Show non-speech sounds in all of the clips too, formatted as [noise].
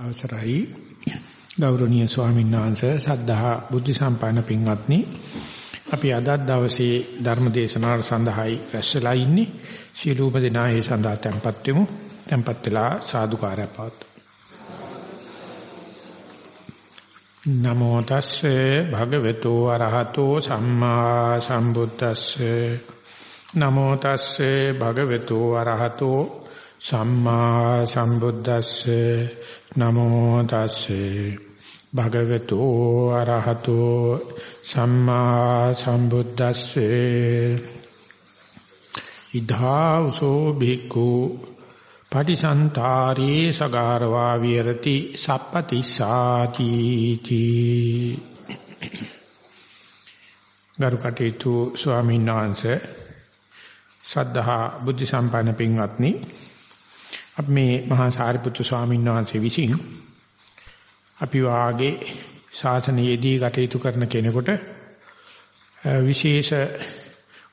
අවසරයි. ගෞරවනීය ස්වාමීන් වහන්සේ සද්ධා බුද්ධ සම්පන්න පින්වත්නි. අපි අද දවසේ ධර්ම දේශනාව සඳහායි රැස්ලා ඉන්නේ. ශීලූප දෙනා ඒ සඳහා tempත් වෙමු. tempත් වෙලා සාදුකාරය පවත් නමෝ තස්සේ භගවතු අරහතෝ සම්මා සම්බුද්දස්සේ. නමෝ තස්සේ භගවතු අරහතෝ සම්මා සම්බුද්දස්සේ නමෝ තස්සේ. භගවතු අරහතෝ සම්මා සම්බුද්දස්සේ. ඉධාවසෝ භික්ඛු පටිසන්තරේ සගාරවා විරති සප්පතිසාති තී ගරුකටේතු ස්වාමීන් වහන්සේ ශ්‍රද්ධා බුද්ධ සම්පන්න පින්වත්නි අපි මේ මහා සාරිපුත්තු ස්වාමීන් වහන්සේ විසින් අපි වාගේ ශාසනයේදී කටයුතු කරන කෙනෙකුට විශේෂ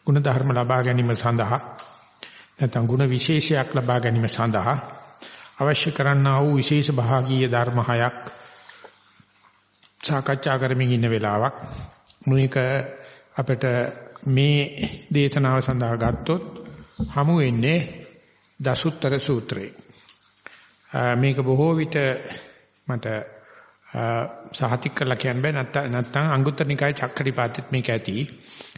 ගුණ ධර්ම ලබා ගැනීම සඳහා නැත්නම් ගුණ විශේෂයක් ලබා ගැනීම සඳහා අවශ්‍ය කරන්නා වූ විශේෂ භාගීය ධර්ම හයක් සාකච්ඡා කරමින් ඉන්න වෙලාවක් මේක අපිට මේ දේශනාව සඳහා ගත්තොත් හමු වෙන්නේ දසුත්තර සූත්‍රය. මේක බොහෝ විට මට සහතික කරලා කියන්න බෑ නැත්නම් නැත්නම් අංගුත්තර නිකාය චක්කටිපාතෙත් මේක ඇති.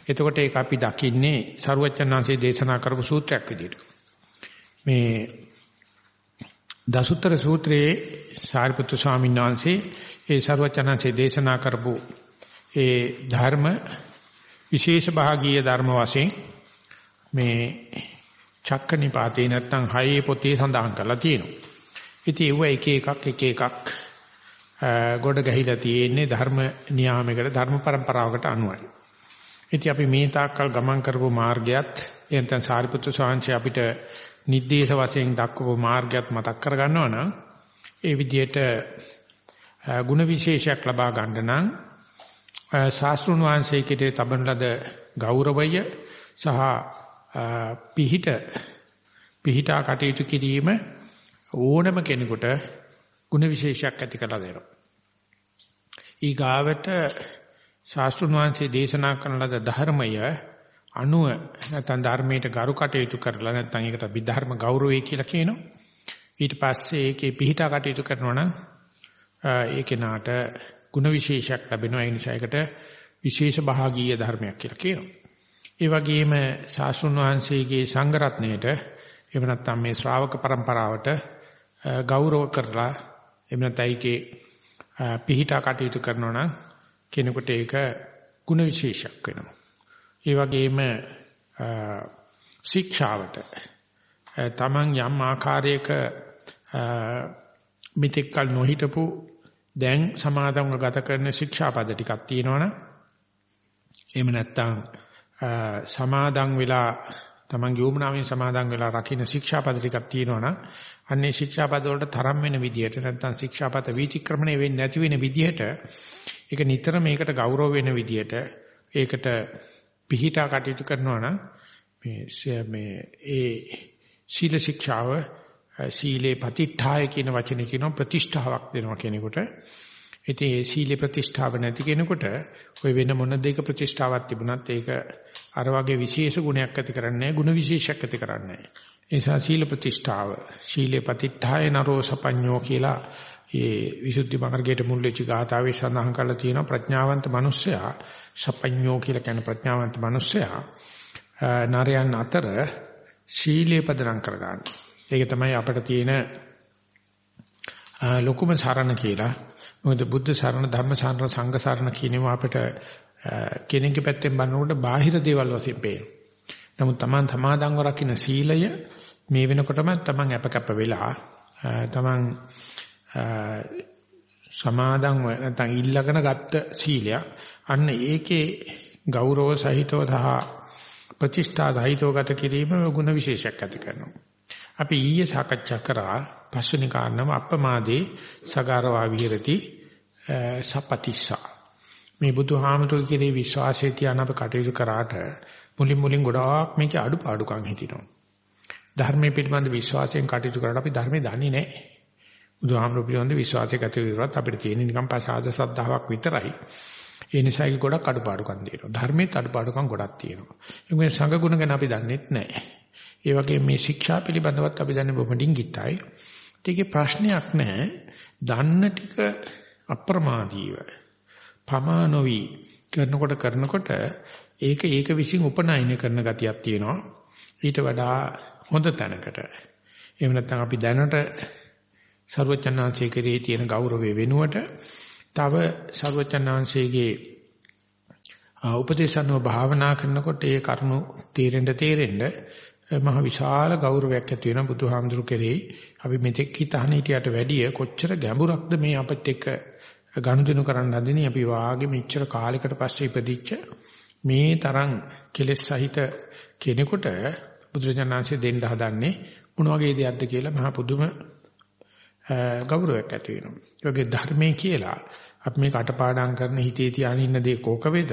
එතකොට ඒක අපි දකින්නේ සරුවච්චන්හන්සේ දේශනා කරපු සූත්‍රයක් විදිහට. මේ දසුත්තර සූත්‍රයේ සාරිපුත්‍ර ස්වාමීන් වහන්සේ ඒ සරුවච්චන්හන්සේ දේශනා කරපු ඒ ධර්ම විශේෂ භාගීය ධර්ම වශයෙන් මේ චක්කනිපාතේ නැත්තම් හයේ පොතේ සඳහන් කරලා තියෙනවා. ඉතින් ඒව එක එකක් එක එකක් ගොඩ ගැහිලා තියෙන්නේ ධර්ම නියාමයකට ධර්ම પરම්පරාවකට අනුවයි. ඉතින් අපි මේ තාක්කල් ගමන් කරපු මාර්ගයත් එතන සාරිපුත්‍ර සාංශය අපිට නිද්දේශ වශයෙන් දක්වපු මාර්ගයත් මතක් කරගන්නවා නම් ඒ විදිහට ಗುಣ විශේෂයක් ලබා ගන්න නම් ශාස්ත්‍රුණ වංශයේ කෙරේ තබන ලද ගෞරවය සහ පිහිට පිහිටා කටයුතු කිරීම ඕනම කෙනෙකුට ಗುಣ විශේෂයක් ඇති කරලා දෙනවා. ඊගාවට ශාස්ත්‍රුන් වහන්සේ දේශනා කරන ලද ධර්මය අනුව නැත්නම් ධර්මයට ගරු කටයුතු කරලා නැත්නම් ඒකට විධර්ම ගෞරවය කියලා කියනවා. ඊට පස්සේ ඒකේ පිහිටා කටයුතු කරනවා නම් ඒ කෙනාට ಗುಣ විශේෂයක් ලැබෙනවා. ඒ නිසා ඒකට විශේෂ භාගීය ධර්මයක් කියලා කියනවා. ඒ වගේම ශාස්ත්‍රුන් වහන්සේගේ සංඝ රත්ණයට එහෙම නැත්නම් මේ ශ්‍රාවක પરම්පරාවට ගෞරව කරලා එහෙම නැත්නම් ඒකේ පිහිටා කටයුතු කරනවා නම් කෙනෙකුට ඒක ಗುಣ විශේෂයක් වෙනවා. ඒ වගේම ශික්ෂාවට තමන් යම් ආකාරයක මිත්‍යකල් නොහිටපු දැන් සමාදම්ව ගත කරන ශික්ෂාපද ටිකක් තියෙනවනම් එහෙම නැත්නම් සමාදන් වෙලා තමන්ගේ යොමුනාවෙන් සමාදන් වෙලා රකින්න ශික්ෂාපද ටිකක් තියෙනවනම් අන්නේ ශික්ෂාපද වලට තරම් වෙන විදිහට නැත්නම් ශික්ෂාපත වීතික්‍රමණය වෙන්නේ නැති වෙන විදිහට ඒක නිතර මේකට ගෞරව වෙන විදිහට ඒකට පිහිටා කටයුතු කරනවා නම් මේ මේ ඒ සීල ශික්ෂාව සීලේ ප්‍රතිඨාය කියන වචනේ කියන ප්‍රතිෂ්ඨාවක් දෙනවා කෙනෙකුට. ඉතින් ඒ සීල ප්‍රතිෂ්ඨාව නැති කෙනෙකුට ඔය වෙන මොන දෙයක ප්‍රතිෂ්ඨාවක් තිබුණත් ඒක අර වගේ විශේෂ ගුණයක් ඇති කරන්නේ ගුණ විශේෂයක් ඇති කරන්නේ ඒ නිසා සීල ප්‍රතිෂ්ඨාව සීලේ ප්‍රතිඨාය නරෝ සපඤ්ඤෝ කියලා ඒ විසුද්ධි මාර්ගයේ මුල් වෙච්ච ගාථාවේ සඳහන් කරලා තියෙනවා ප්‍රඥාවන්ත මිනිස්සයා සපඤ්ඤෝ කියලා කියන ප්‍රඥාවන්ත මිනිස්සයා නරයන් අතර සීලේ පදනම් කරගන්න. ඒක තමයි අපිට තියෙන ලොකුම සරණ කියලා. මොකද බුද්ධ සරණ ධර්ම සරණ සංඝ සරණ කියනවා අපිට කෙනෙක්ගේ පැත්තෙන් බලනකොට බාහිර දේවල් වශයෙන් පේනවා. නමුත් Taman සමාදන්ව රකින්න සීලය මේ වෙනකොටම Taman අපකප්ප වෙලා Taman සමාදන්ව නැත්නම් ඉල්ලගෙන ගත්ත සීලය අන්න ඒකේ ගෞරව සහිතව සහ ප්‍රතිෂ්ඨා සහිතව ගත කිරීම ගුණ විශේෂයක් ඇති කරනවා. අපි ඊයේ සාකච්ඡා කරා පස්වෙනි කාරණාව අප්‍රමාදේ සගාරවා විහෙරති සපතිස්සා මේ බුදුහාමතුගේ කෙරේ විශ්වාසය තියන අප කටයුතු කරාට මුලින් මුලින් ගොඩාක් මේකේ අඩුපාඩුකම් හිටිනවා. ධර්මයේ පිළිබඳ විශ්වාසයෙන් කටයුතු කරලා අපි ධර්මයේ දන්නේ නැහැ. බුදුහාමුදුරු පිළිබඳ විශ්වාසයක් ඇති කරගත් අපිට තියෙන නිකන් පසාද සද්ධාාවක් විතරයි. ඒ නිසා ඒක ගොඩක් අඩපාඩුකම් තියෙනවා. ධර්මයේ අඩපාඩුකම් ගොඩක් තියෙනවා. ඒ කියන්නේ සංඝ ගුණ ගැන අපි දන්නෙත් නැහැ. ඒ වගේ මේ ශික්ෂා පිළිබඳවත් අපි දන්නේ බොහොමඩින් ගිටයි. ඒකේ ප්‍රශ්නයක් නැහැ. දන්න ටික අප්‍රමාදීව පමා නොවි කරනකොට කරනකොට ඒක ඒක විසින් උපනායනය කරන ගතියක් තියෙනවා. ඊට වඩා හොඳ තැනකට. එහෙම නැත්නම් අපි දැනට ਸਰවචන්නාංශයේ කෙරේ තියෙන ගෞරවය වෙනුවට තව ਸਰවචන්නාංශයේගේ උපදේශනෝ භාවනා කරනකොට ඒ කරුණු තේරෙන්න තේරෙන්න මහ විශාල ගෞරවයක් ඇති වෙන බුදුහාමුදුරු කෙරෙහි අපි මෙතෙක් හිතාන හිටියට වැඩිය කොච්චර ගැඹුරක්ද මේ අපිට එක ගනුදෙනු කරන්න හදන්නේ අපි වාගේ මෙච්චර කාලයකට පස්සේ ඉපදිච්ච මේ තරම් කෙලෙස් සහිත කෙනෙකුට බුදුරජාණන්සේ දෙන්න හදන්නේ මොන වගේ දෙයක්ද කියලා මහ පුදුම ගෞරවයක් ඇති වෙනවා. ඒ වගේ ධර්මයේ කියලා අපි මේ කටපාඩම් කරන හිතේ තියාගෙන ඉන්න දේ කෝක වේදත්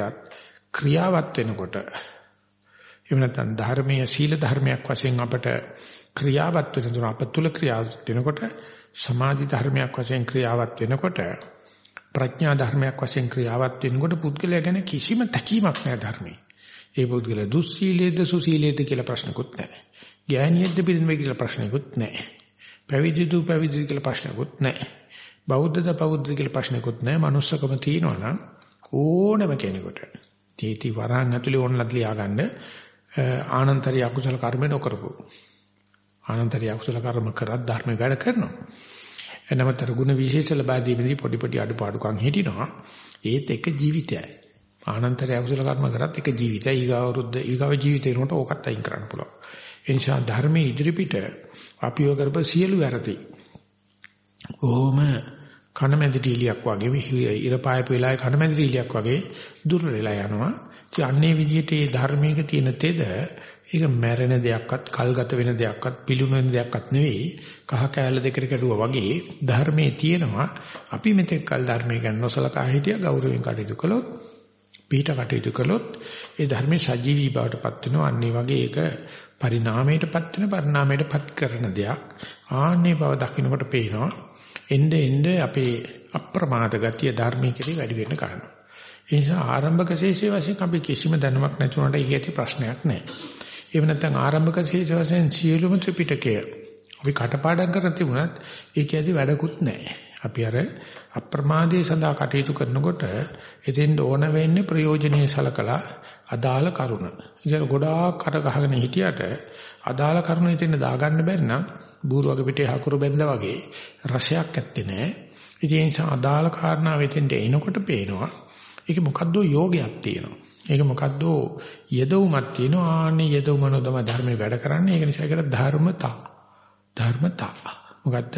ක්‍රියාවත් වෙනකොට එහෙම නැත්නම් ධර්මීය සීල ධර්මයක් වශයෙන් අපට ක්‍රියාවත් වෙන තුන අප තුල ක්‍රියාවත් වෙනකොට සමාධි ධර්මයක් වශයෙන් ක්‍රියාවත් වෙනකොට ප්‍රඥා ධර්මයක් වශයෙන් ක්‍රියාවත් වෙනකොට පුද්ගලයා ගැන කිසිම තැකීමක් නැහැ ධර්මයේ. ඒ පුද්ගලයා දුස්සීලේද සුසීලේද කියලා ප්‍රශ්නකුත් නැහැ. ඥානියෙක්ද පිළිඳෙන්නේ කියලා ප්‍රශ්නකුත් නැහැ. පැවිදිද පැවිදිද කියලා ප්‍රශ්නකුත් නැහැ. බෞද්ධද බෞද්ධද කියලා ප්‍රශ්නකුත් නැහැ. manussකම තියෙනවා නම් ඕනම කෙනෙකුට තීති වරහන් ඇතුලේ ඕනලත් ලියා ගන්න ආනන්තරී අකුසල කර්ම නොකරපු. ආනන්තරී අකුසල කර්ම කරත් ධර්ම වැඩ කරනවා. එනමතර ಗುಣ විශේෂ ලබා දීමේදී පොඩි පොඩි අඩුපාඩුකම් හිටිනවා. ඒත් එක ජීවිතයයි. ආනන්තරී අකුසල කර්ම කරත් එක ජීවිතයි. ඊගාව වරුද්ද ඊගාව ජීවිතේ උනට ඕකත් අයින් කරන්න පුළුවන්. ඒ නිසා ධර්මයේ ඉදිරිපිට අපිව කරප සියලු වැරදි. ඕම කනමැදිරිලියක් වගේ ඉර පායපු වෙලාවේ කනමැදිරිලියක් වගේ දුර වෙලා යනවා. ඉතින් අන්නේ විදිහට මේ ධර්මයක තියෙන තෙද ඒක මැරෙන දෙයක්වත් කල්ගත වෙන දෙයක්වත් පිළුණු වෙන දෙයක්වත් නෙවෙයි. කහ කෑල්ල දෙකට කැඩුවා වගේ ධර්මයේ තියෙනවා. අපි මෙතෙක් කල් ධර්මයේ ගැන නොසලකා හිටිය ගෞරවයෙන් කටයුතු කළොත් පිට කටයුතු කළොත් ඒ ධර්මයේ සජීවී බවට පත් වෙනවා. අන්නේ වගේ ඒක පරිණාමයටපත් වෙන පරිණාමයටපත් කරන දෙයක්. ආන්නේ බව දකින්නකොට පේනවා. එnde එnde අපේ අප්‍රමාද ගතිය ධර්මයේ කෙරේ වැඩි වෙන්න ගන්නවා. ඒ නිසා ආරම්භක ශේෂයේ වශයෙන් අපි කිසිම දැනුමක් නැති වුණාට ඒක ඇති ප්‍රශ්නයක් නැහැ එහෙම නැත්නම් ආරම්භක ශේෂ වශයෙන් සියලුම ත්‍රිපිටකය අපි කටපාඩම් කරලා තිබුණත් ඒක ඇති වැඩකුත් නැහැ අපි අර අප්‍රමාදයේ සඳහා කටයුතු කරනකොට එතෙන් ඕන වෙන්නේ ප්‍රයෝජනෙයි සලකලා අදාළ කරුණ. ඉතින් ගොඩාක් කර ගහගෙන හිටියට අදාළ කරුණ එතෙන් දාගන්න බැරි නම් බූරුවක පිටේ හකුරු බැඳා වගේ රසයක් ඇත්තේ නැහැ. ඉතින් ඒ නිසා අදාළ කාරණාව එතෙන්ට එනකොට පේනවා ඒක මොකද්ද යෝගයක් තියෙනවා. ඒක මොකද්ද යදවුමක් තියෙනවා. ආන්නේ යදවුමනොදම ධර්මේ වැඩ කරන්නේ. ඒක නිසා ඒකට ධර්මතා. ධර්මතා. මොකද්ද?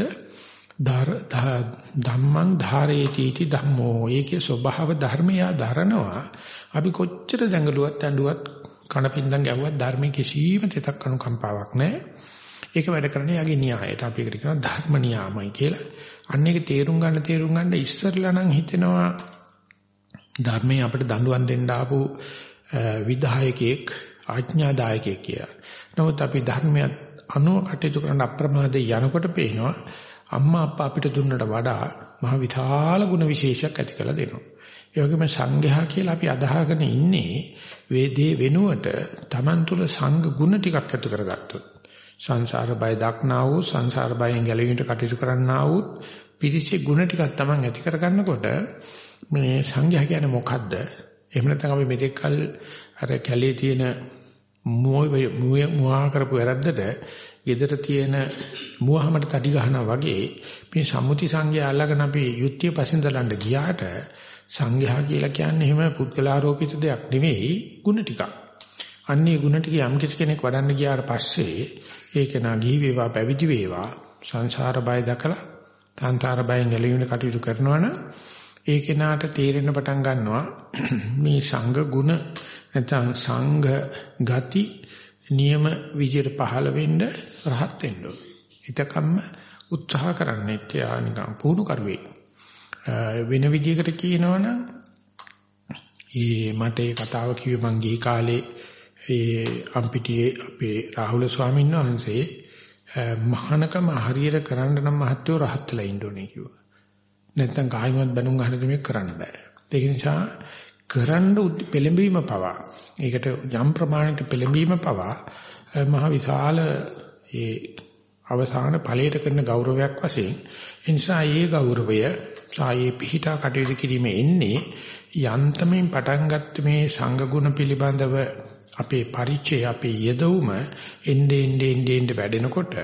ධම්මං ධාරේති इति ධම්මෝ ඒකේ ස්වභාව ධර්මයා දරනවා අපි කොච්චර දැඟලුවත් ඇඬුවත් කණපින්දම් ගැව්වත් ධර්මයේ කිසිම තෙතක් අනුකම්පාවක් නැහැ ඒක වැඩ කරන්නේ යගේ න්‍යායයට අපි ඒකට කියනවා ධර්ම නියාමයි කියලා අන්න ඒක තේරුම් ගන්න තේරුම් ගන්න ඉස්සරලා නම් හිතෙනවා ධර්මයේ අපිට දඬුවම් දෙන්න ආපු විධායකයෙක් ආඥාදායකයෙක් කියලා. නමුත් අපි ධර්මයට අනුව කටයුතු කරන අප්‍රමාදේ යනකොට පේනවා අම්මා අප්පා අපිට දුන්නට වඩා මහ විශාල ගුණ විශේෂයක් ඇති කළ දෙනවා. ඒ වගේම සංඝයා කියලා අපි අදහගෙන ඉන්නේ වේදේ වෙනුවට Taman තුල සංඝ ගුණ ටිකක් ඇති කරගත්තොත්. සංසාර බය දක්නා වූ සංසාර බයෙන් ගැලවීමට කටයුතු කරන්නා වූ පිරිසේ ගුණ ටිකක් Taman ඇති කරගන්නකොට මේ සංඝයා කියන්නේ මොකද්ද? එහෙම නැත්නම් අපි මෙතෙක් කල අර කැලේ තියෙන මුවා කරපු වැරද්දට gedara තියෙන මුවහමට තඩි ගහනවා වගේ මේ සම්මුති සංඝයා අල්ලගෙන අපි යුක්තිය පසින්දලන්න ගියාට සංඝයා කියලා කියන්නේ එහෙම පුද්ගලාරෝපිත දෙයක් නෙවෙයි ಗುಣ ටිකක්. අන්නේ ಗುಣ ටික යම් කෙනෙක් වඩන්න ගියාට පස්සේ ඒක නා ගිහි වේවා පැවිදි වේවා සංසාර බය දකලා තන්තර බයෙන් ගැලවෙන්න කටයුතු කරනවනම් ඒ කෙනාට තේරෙන්න පටන් ගන්නවා [clears throat] මේ සංඝ ගුණ නැත්නම් සංඝ ගති නියම විදියට පහළ වෙන්න රහත් වෙන්න ඕන. ඊටකම්ම උත්සාහ කරන්නේ කියලා නිකන් පුහුණු කරුවේ. වෙන විදියකට කියනවනම් ඒ මට ඒ කතාව කිව්වේ මං ගිහි කාලේ ඒ අම්පිටියේ අපේ රාහුල ස්වාමීන් වහන්සේ මහානකම හරියට කරන්න නම් මහත්වෝ රහත්ලා ඉන්න ඕනේ කිව්වා. නැත්තම් කායිමත් බැනුම් ගන්න දෙයක් කරන්න බෑ. ඒක නිසා කරන්න පෙළඹීම පවා ඒකට යම් ප්‍රමාණයකට පෙළඹීම පවා මහ විශාල ඒ අවසාන ඵලයට කරන ගෞරවයක් වශයෙන් ඒ නිසා ඒ ගෞරවය සායේ පිහිටා කටයුතු කිරීම එන්නේ යන්තමින් පටන් ගත්ත මේ සංඝ ගුණ පිළිබඳව අපේ පරිචය අපේ යෙදවුම එnde ende ende ende වැඩෙනකොට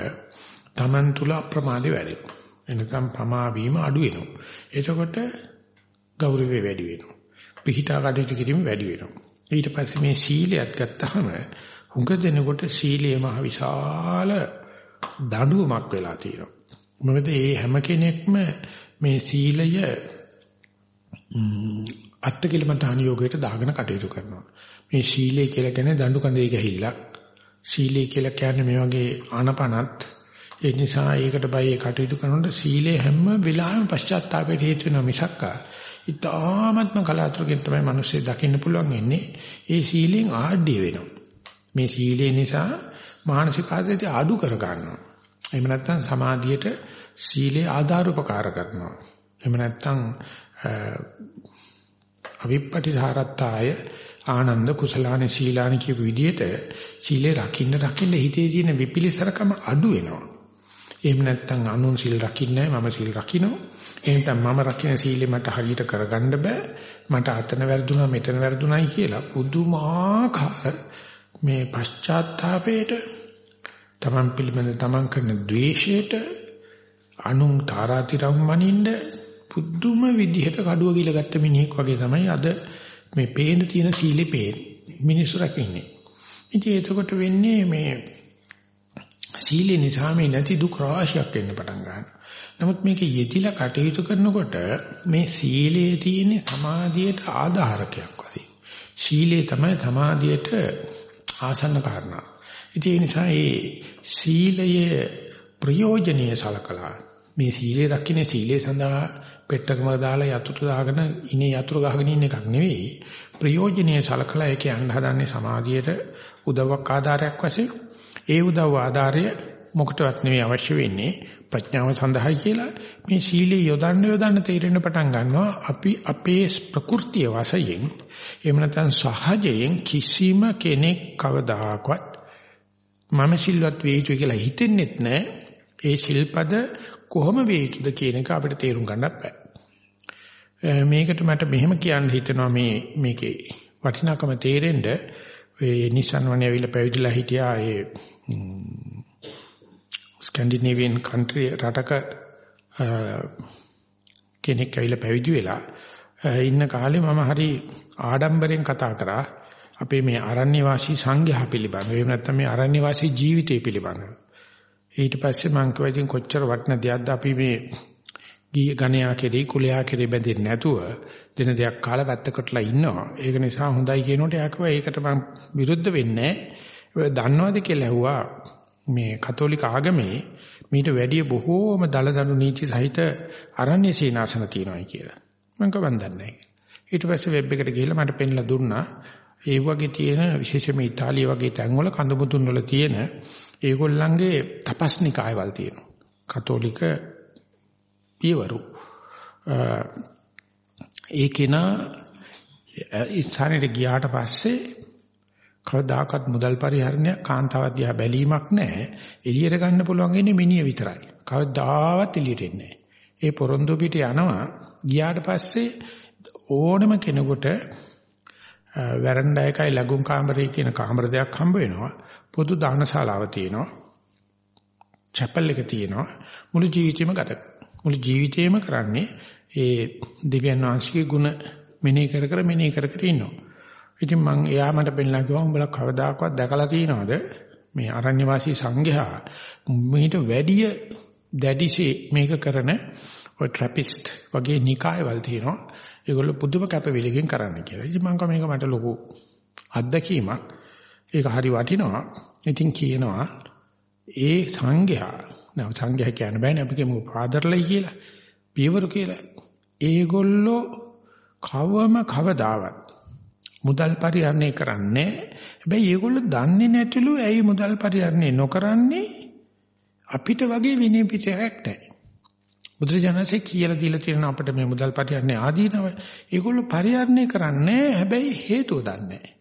Taman තුල අප්‍රමාදේ වැඩෙනවා. එනකම් පමා වීම අඩු වෙනවා. එතකොට ගෞරවය වැඩි වෙනවා. පිහිටා කටයුතු කිරීම වැඩි වෙනවා. ඊට පස්සේ මේ සීලයක් ගත්තාම හුඟ දෙනකොට සීලයේ මහ විශාල දඬුවමක් වෙලා තියෙනවා. මොකද මේ හැම කෙනෙක්ම මේ සීලය අත්කලමතාන යෝගයට දාගෙන කටයුතු කරනවා. මේ සීලය කියලා කියන්නේ දඬු කඳේ ගහිල්ලක්. සීලය කියලා කියන්නේ මේ වගේ ආනපනත් ඒ නිසා ඒකට බයි කටයුතු කරනකොට සීලේ හැම වෙලාවෙම පශ්චාත්තාපයට හේතු වෙනවා මිසක් ඉතාමත්ම කලාතුරකින් තමයි මිනිස්සු දකින්න පුළුවන් ඉන්නේ. ඒ සීලෙන් ආඩ්‍ය වෙනවා. මේ සීලේ නිසා මානසික ආතතිය අඩු කර ගන්නවා. එහෙම නැත්නම් සමාධියට සීලේ ආධාර උපකාර කරනවා. එහෙම නැත්නම් අවිප්පටිධාරත්තාය ආනන්ද කුසලානේ සීලානේ කියපු විදිහට සීලේ රකින්න රකින්න හිතේ තියෙන විපිලිසරකම අඩු වෙනවා. එහෙම නැත්නම් අනුන් සීල් රකින්නේ මම සීල් රකින්නවා. එහෙනම් මම රකින්න සීලෙ මට හරියට කරගන්න බෑ. මට අතන වැරදුනා මෙතන වැරදුනායි කියලා පුදුමාකාර මේ පශ්චාත්තාපයට තමන් පිළිබඳ තමන් කරන ද්වේෂයට අනුන් තාරාතිරම් මනින්න පුදුම විදිහට කඩුව ගිලගත්ත මිනිහෙක් වගේ තමයි අද මේ පේන තියෙන සීලේ පේන මිනිස්සු රකින්නේ. ඉතින් එතකොට වෙන්නේ මේ සීලේ නිසා මේ නැති දුක් රාශියක් එන්න පටන් ගන්නවා. නමුත් මේක යෙදිලා කටයුතු කරනකොට මේ සීලයේ තියෙන සමාධියට ආධාරකයක් වශයෙන්. සීලේ තමයි සමාධියට ආසන්න කාරණා. ඉතින් ඒ නිසා මේ සීලයේ ප්‍රයෝජනීය සලකලා මේ සීලේ රකින්නේ සීලේ සඳහා පෙට්ටකම දාලා යතුරු දාගෙන ඉනේ යතුරු ගහගෙන ඉන්න එකක් නෙවෙයි ප්‍රයෝජනීය සලකලා ඒක යන්න හදන්නේ සමාධියට උදව්වක් ආධාරයක් වශයෙන් ඒ උදව් ආධාරය මොකටවත් නෙවෙයි අවශ්‍ය වෙන්නේ ප්‍රඥාව සඳහායි කියලා මේ සීලී යොදන්න යොදන්න තේරෙන්න පටන් ගන්නවා. අපි අපේ ප්‍රകൃතිය වශයෙන් එහෙම නැත්නම් සහජයෙන් කිසිම කෙනෙක් කවදාකවත් මම සිල්වත් වේ යුතුයි කියලා හිතෙන්නෙත් නැහැ ඒ සිල්පද කොහොම වේ යුතුද කියන එක අපිට තේරුම් ගන්නත් බෑ. මේකට මට මෙහෙම කියන්න හිතෙනවා මේ මේකේ වටිනාකම තේරෙන්න. ඒ නිසන් වනේ ඇවිල්ලා පැවිදිලා හිටියා. ඒ ස්කැන්ඩිනේවියන් කන්ට්‍රි රටක කෙනෙක් ඇවිල්ලා පැවිදි වෙලා ඉන්න කාලේ මම හරි ආඩම්බරෙන් කතා කරා අපේ මේ අරණ්‍ය වාසී සංඝයා පිළිබඳව එහෙම නැත්නම් මේ අරණ්‍ය වාසී ජීවිතය පිළිබඳව ඊට පස්සේ මං කිව්වා ඉතින් කොච්චර වටින දෙයක්ද අපි මේ ගිය ගණයා කෙරේ කුලයා කෙරේ බැඳෙන්නේ නැතුව දින දෙයක් කාලා වැත්තකටලා ඉන්නවා. ඒක නිසා හොඳයි කියනකොට එයා කිව්වා ඒකට මම විරුද්ධ වෙන්නේ නැහැ. දන්නවද කියලා ඇහුවා මේ කතෝලික ආගමේ මීට වැඩිය බොහෝම දලදනු නීති සහිත අරණ්‍ය සීනාසන තියෙනවායි කියලා. මම කවන්දන්නේ නැහැ. ඊට පස්සේ වෙබ් එකට ගිහිල්ලා මට පෙන්ලා දුන්නා ඒ වගේ තියෙන විශේෂයෙන්ම ඉතාලිය වගේ තැන්වල කඳුමුතුන් වල තියෙන ඒගොල්ලන්ගේ තපස්නිකායවල් තියෙනවා. කතෝලික පියවරු. ඒ කෙනා ඉස්සරහට ගියාට පස්සේ කවදාකවත් මුදල් පරිහරණය කාන්තාවක් දිහා බැලීමක් නැහැ. එළියට ගන්න පුළුවන් ඉන්නේ මිනිය විතරයි. කවදාවත් එළියට එන්නේ ඒ පොරොන්දු පිට යනවා ගියාට පස්සේ ඕනම කෙනෙකුට වැරන්ඩා එකයි ලැබුම් කාමරේ කියන කාමර දෙකක් හම්බ වෙනවා. පොදු දානශාලාව තියෙනවා. චැපල් එක තියෙනවා. මුළු ජීවිතේම ගත මුළු ජීවිතේම කරන්නේ ඒ දිව්‍යන් වහන්සේගේ ගුණ මෙනෙහි කර කර මෙනෙහි කර කර ඉන්නවා. ඉතින් මම එයා මට පෙන්නලා කිව්වා උඹලා කවදාකවත් දැකලා තියෙනවද මේ අරණ්‍ය වාසී සංඝයා මීට වැඩිය දැඩිසේ මේක කරන ඔය ට්‍රැපිස්ට් වගේ නිකායවල තියෙනවා. ඒගොල්ලෝ පුදුම කැපවිලකින් කරන්න කියලා. ඉතින් මම මේක මට ලොකු අත්දැකීමක්. ඒක හරි වටිනවා. ඉතින් කියනවා ඒ සංඝයා නෑ සංඝයා කියන්න බෑනේ අපි කියමු පාදර්ලයි කියලා. පියවරු කියලා. ඒගොල්ලෝ කවම කවදාවත් මුදල් පරිහරණය කරන්නේ හැබැයි ඒගොල්ලෝ දන්නේ නැතිලු ඇයි මුදල් පරිහරණය නොකරන්නේ අපිට වගේ විනය පිටයක් නැහැ. බුදුරජාණන්සේ කියලා දීලා තියෙන අපිට මේ මුදල් පරිහරණය ආදීනව ඒගොල්ලෝ පරිහරණය කරන්නේ හැබැයි හේතුව දන්නේ නැහැ.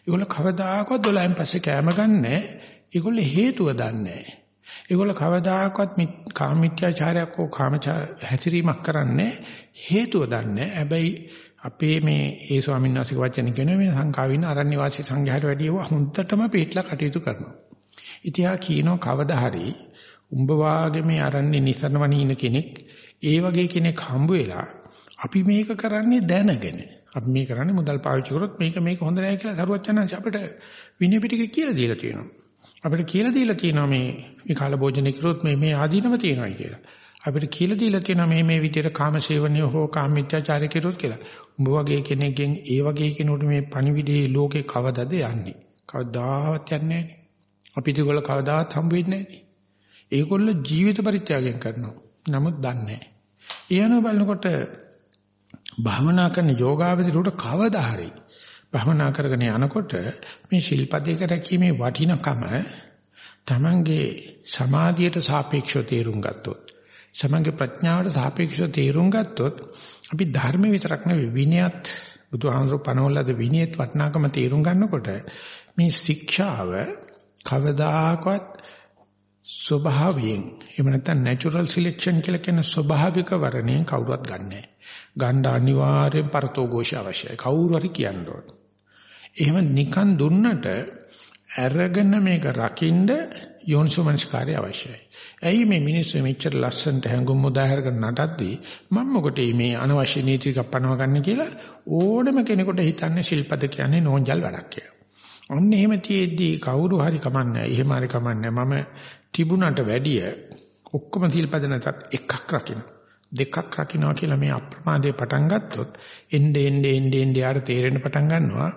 ඒගොල්ලෝ කවදාකවත් 12න් පස්සේ කෑම ගන්නෑ. ඒගොල්ලෝ හේතුව දන්නේ නැහැ. ඒගොල්ලෝ කවදාකවත් කාමීත්‍යාචාරයක් හෝ කාම හැසිරීමක් කරන්නේ හේතුව දන්නේ හැබැයි අපේ මේ ඒ ස්වාමීන් වහන්සේගේ වචන කියන මේ සංකාවින අරණ්‍ය වාසී සංඝයාට වැඩිව හොඳටම පිටලා කටයුතු කරනවා. ඉතියා කියනවා කවදා හරි උඹ වාගේ මේ අරණ්‍ය නිසනවනින කෙනෙක් ඒ වගේ කෙනෙක් හම්බ වෙලා අපි මේක කරන්නේ දැනගෙන අපි මේ කරන්නේ මුදල් පාවිච්චි කරොත් මේක මේක හොඳ නැහැ කියලා සරුවත් යනංශ අපිට විනය පිටකේ කියලා දීලා තියෙනවා. අපිට කියලා දීලා තියෙනවා මේ මේ කාල භෝජනේ කරොත් මේ මේ ආදීනව තියෙනවා කියලා. අපිට කියලා දීලා තියෙනවා මේ මේ විදිහට කාමසේවනිය හෝ කාමීත්‍යාචාරය කරොත් කියලා. උඹ වගේ කෙනෙක්ගෙන් ඒ වගේ කෙනෙකුට මේ පණිවිඩේ ලෝකේ කවදද යන්නේ? කවදාවත් යන්නේ නැහැ. අපිට ඒගොල්ල කවදාවත් හම්බ වෙන්නේ නැහැ. ඒගොල්ල ජීවිත පරිත්‍යාගයෙන් කරනවා. නමුත් දන්නේ නැහැ. ඊයන බලනකොට භාවනා කරන යෝගාවචරයට කවදා හරි භවනා කරගෙන යනකොට මේ ශිල්පදයක රැකීමේ වටිනකම Tamange සමාධියට සාපේක්ෂව තේරුම් ගත්තොත් සමංගේ ප්‍රඥාවට සාපේක්ෂව තේරුම් ගත්තොත් අපි ධර්ම විතරක් නෙවෙයි විනයත් බුදුහාමුදුරු පනවලද විනයත් වටිනාකම තේරුම් ගන්නකොට මේ ශික්ෂාව කවදාකවත් ස්වභාවයෙන් එහෙම නැත්නම් natural selection කියලා කියන ස්වභාවික වර්ණයෙන් කවුරුවත් ගන්නෑ. ගන්න අනිවාර්යෙන් පරතෝഘോഷ අවශ්‍යයි. කවුරු හරි කියන්න ඕන. එහෙම නිකන් දුන්නට අරගෙන මේක රකින්න යෝනිසෝමනස්කාරය අවශ්‍යයි. ඇයි මේ මිනිස්සු මෙච්චර ලස්සනට හැඟුම් උදාහර කරන නටද්දී මම මොකටද මේ අනවශ්‍ය නීති කප්පනව ගන්න කියලා ඕනම කෙනෙකුට හිතන්නේ ශිල්පද කියන්නේ නෝන්ජල් වැඩක් කියලා. අන්න එහෙම තියේදී කවුරු හරි කමන්නේ එහෙම හරි කමන්නේ මම තිබුණට වැඩිය ඔක්කොම ශිල්පද නැතත් එකක් රකින්න. දෙකක් රකින්නවා කියලා මේ අප්‍රමාදයේ පටන් ගත්තොත් එnde ende ende ende යාට තේරෙන්න පටන් ගන්නවා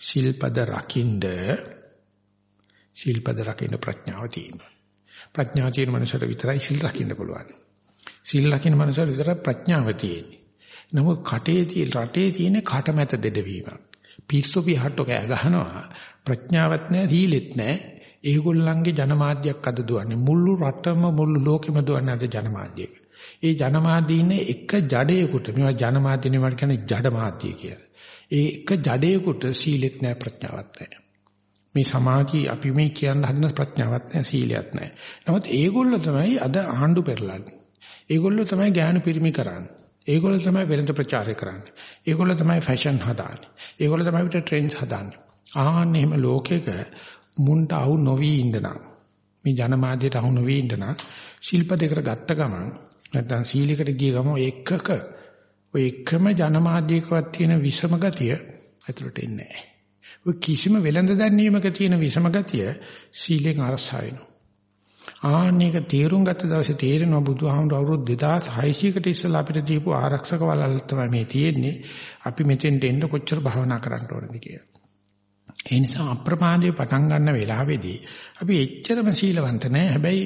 සිල්පද රකින්ද සිල්පද රකින්න ප්‍රඥාව තියෙනවා. ප්‍රඥාව තියෙන මනුස්සයට විතරයි සිල් රකින්න පුළුවන්. සිල් රකින්න මනුස්සයට විතරයි ප්‍රඥාව තියෙන්නේ. නමුත් කටේ තියෙන රටේ තියෙන කටමැත දෙදවීමක්. පිස්සු පිහට්ටෝ කෑ ගහනවා. ප්‍රඥාවක් නැහැ, සීලෙත් නැහැ. ඒගොල්ලන්ගේ ජනමාධ්‍යයක් අද දුවන්නේ මුළු රටම මුළු ලෝකෙම දුවන්නේ අද ජනමාධ්‍යයක. ඒ ජනමාධ්‍ය ඉන්නේ එක ජඩේකට මේවා ජනමාධ්‍ය නෙවෙයි කියන්නේ ජඩ මාධ්‍ය කියලා. ඒ එක ජඩේකට සීලෙත් නැහැ ප්‍රඥාවක් නැහැ. මේ සමාධි අපි මේ කියන්න හදන ප්‍රඥාවක් නැහැ සීලයක් නැහැ. නමුත් ඒගොල්ලෝ තමයි අද ආණ්ඩු පෙරලන්නේ. ඒගොල්ලෝ තමයි ඥාන පිරිමි කරන්නේ. ඒගොල්ලෝ තමයි වෙළඳ ප්‍රචාරය කරන්නේ. ඒගොල්ලෝ තමයි ෆැෂන් හදාන්නේ. ඒගොල්ලෝ තමයි පිට ට්‍රෙන්ඩ්ස් හදාන්නේ. ආන්න එහෙම ලෝකෙක මුන්ට අහු නොවි ඉන්නනම් මේ ජනමාධ්‍යයට අහු නොවි ඉන්නනම් ශිල්ප දෙකට ගත්ත ගමන් නැත්නම් සීලයකට ගිය ගමන් එකක ඔය එකම ජනමාධ්‍යකවත් තියෙන විෂම ගතිය ඇතුළට එන්නේ නැහැ. ඔය කිසිම වෙළඳ දැන්වීමක තියෙන විෂම ගතිය සීලෙන් අරසා වෙනවා. ආන්නේක තේරුම් ගත්ත දවසේ තේරෙනවා බුදුහාමුදුරු අවුරුදු 2600කට ඉස්සෙල්ලා අපිට දීපු ආරක්ෂක වලල් තමයි මේ තියෙන්නේ. අපි මෙතෙන්ට එන්න කොච්චර භවනා කරන්න ඕනද කියලා. ඒ නිසා අප්‍රමාදයේ පටන් ගන්න වෙලාවේදී අපි එච්චරම සීලවන්ත නැහැ. හැබැයි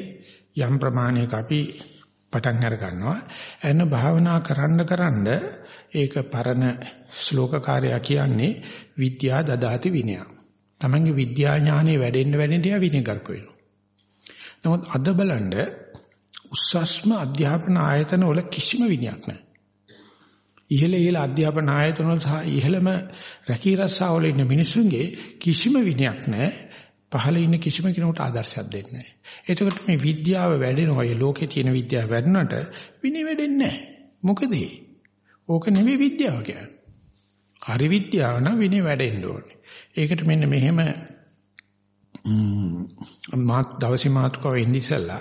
යම් ප්‍රමාණයක අපි පටන් අර ගන්නවා. එන භාවනා කරන්න කරන්න ඒක පරණ ශ්ලෝකකාරය කියන්නේ විද්‍යා දදාති විනය. තමන්ගේ විද්‍යා ඥානෙ වැඩෙන්න වැඩෙන්න යා විනයගරක වෙනවා. නමුත් අද බලන්න උස්සස්ම අධ්‍යාපන ආයතන වල කිසිම විනයක් නැහැ. ඉහළ ඉහළ අධ්‍යාපන ආයතන වල සහ ඉහළම රැකී රස්සාව වල ඉන්න මිනිස්සුන්ගේ කිසිම විනයක් නැහැ. පහළ ඉන්න කිසිම කෙනෙකුට ආදර්ශයක් දෙන්නේ නැහැ. එතකොට මේ විද්‍යාව වැඩෙනවා. ඒ ලෝකේ තියෙන විද්‍යාව වැඩුණාට විනය වැඩෙන්නේ නැහැ. මොකද ඕක නෙමෙයි විද්‍යාව කියන්නේ. හරි විද්‍යාව නම් විනය වැඩෙන්න ඕනේ. ඒකට මෙන්න මෙහෙම මාත් දවසේ මාතෘකාව ඉන්නේ ඉස්සලා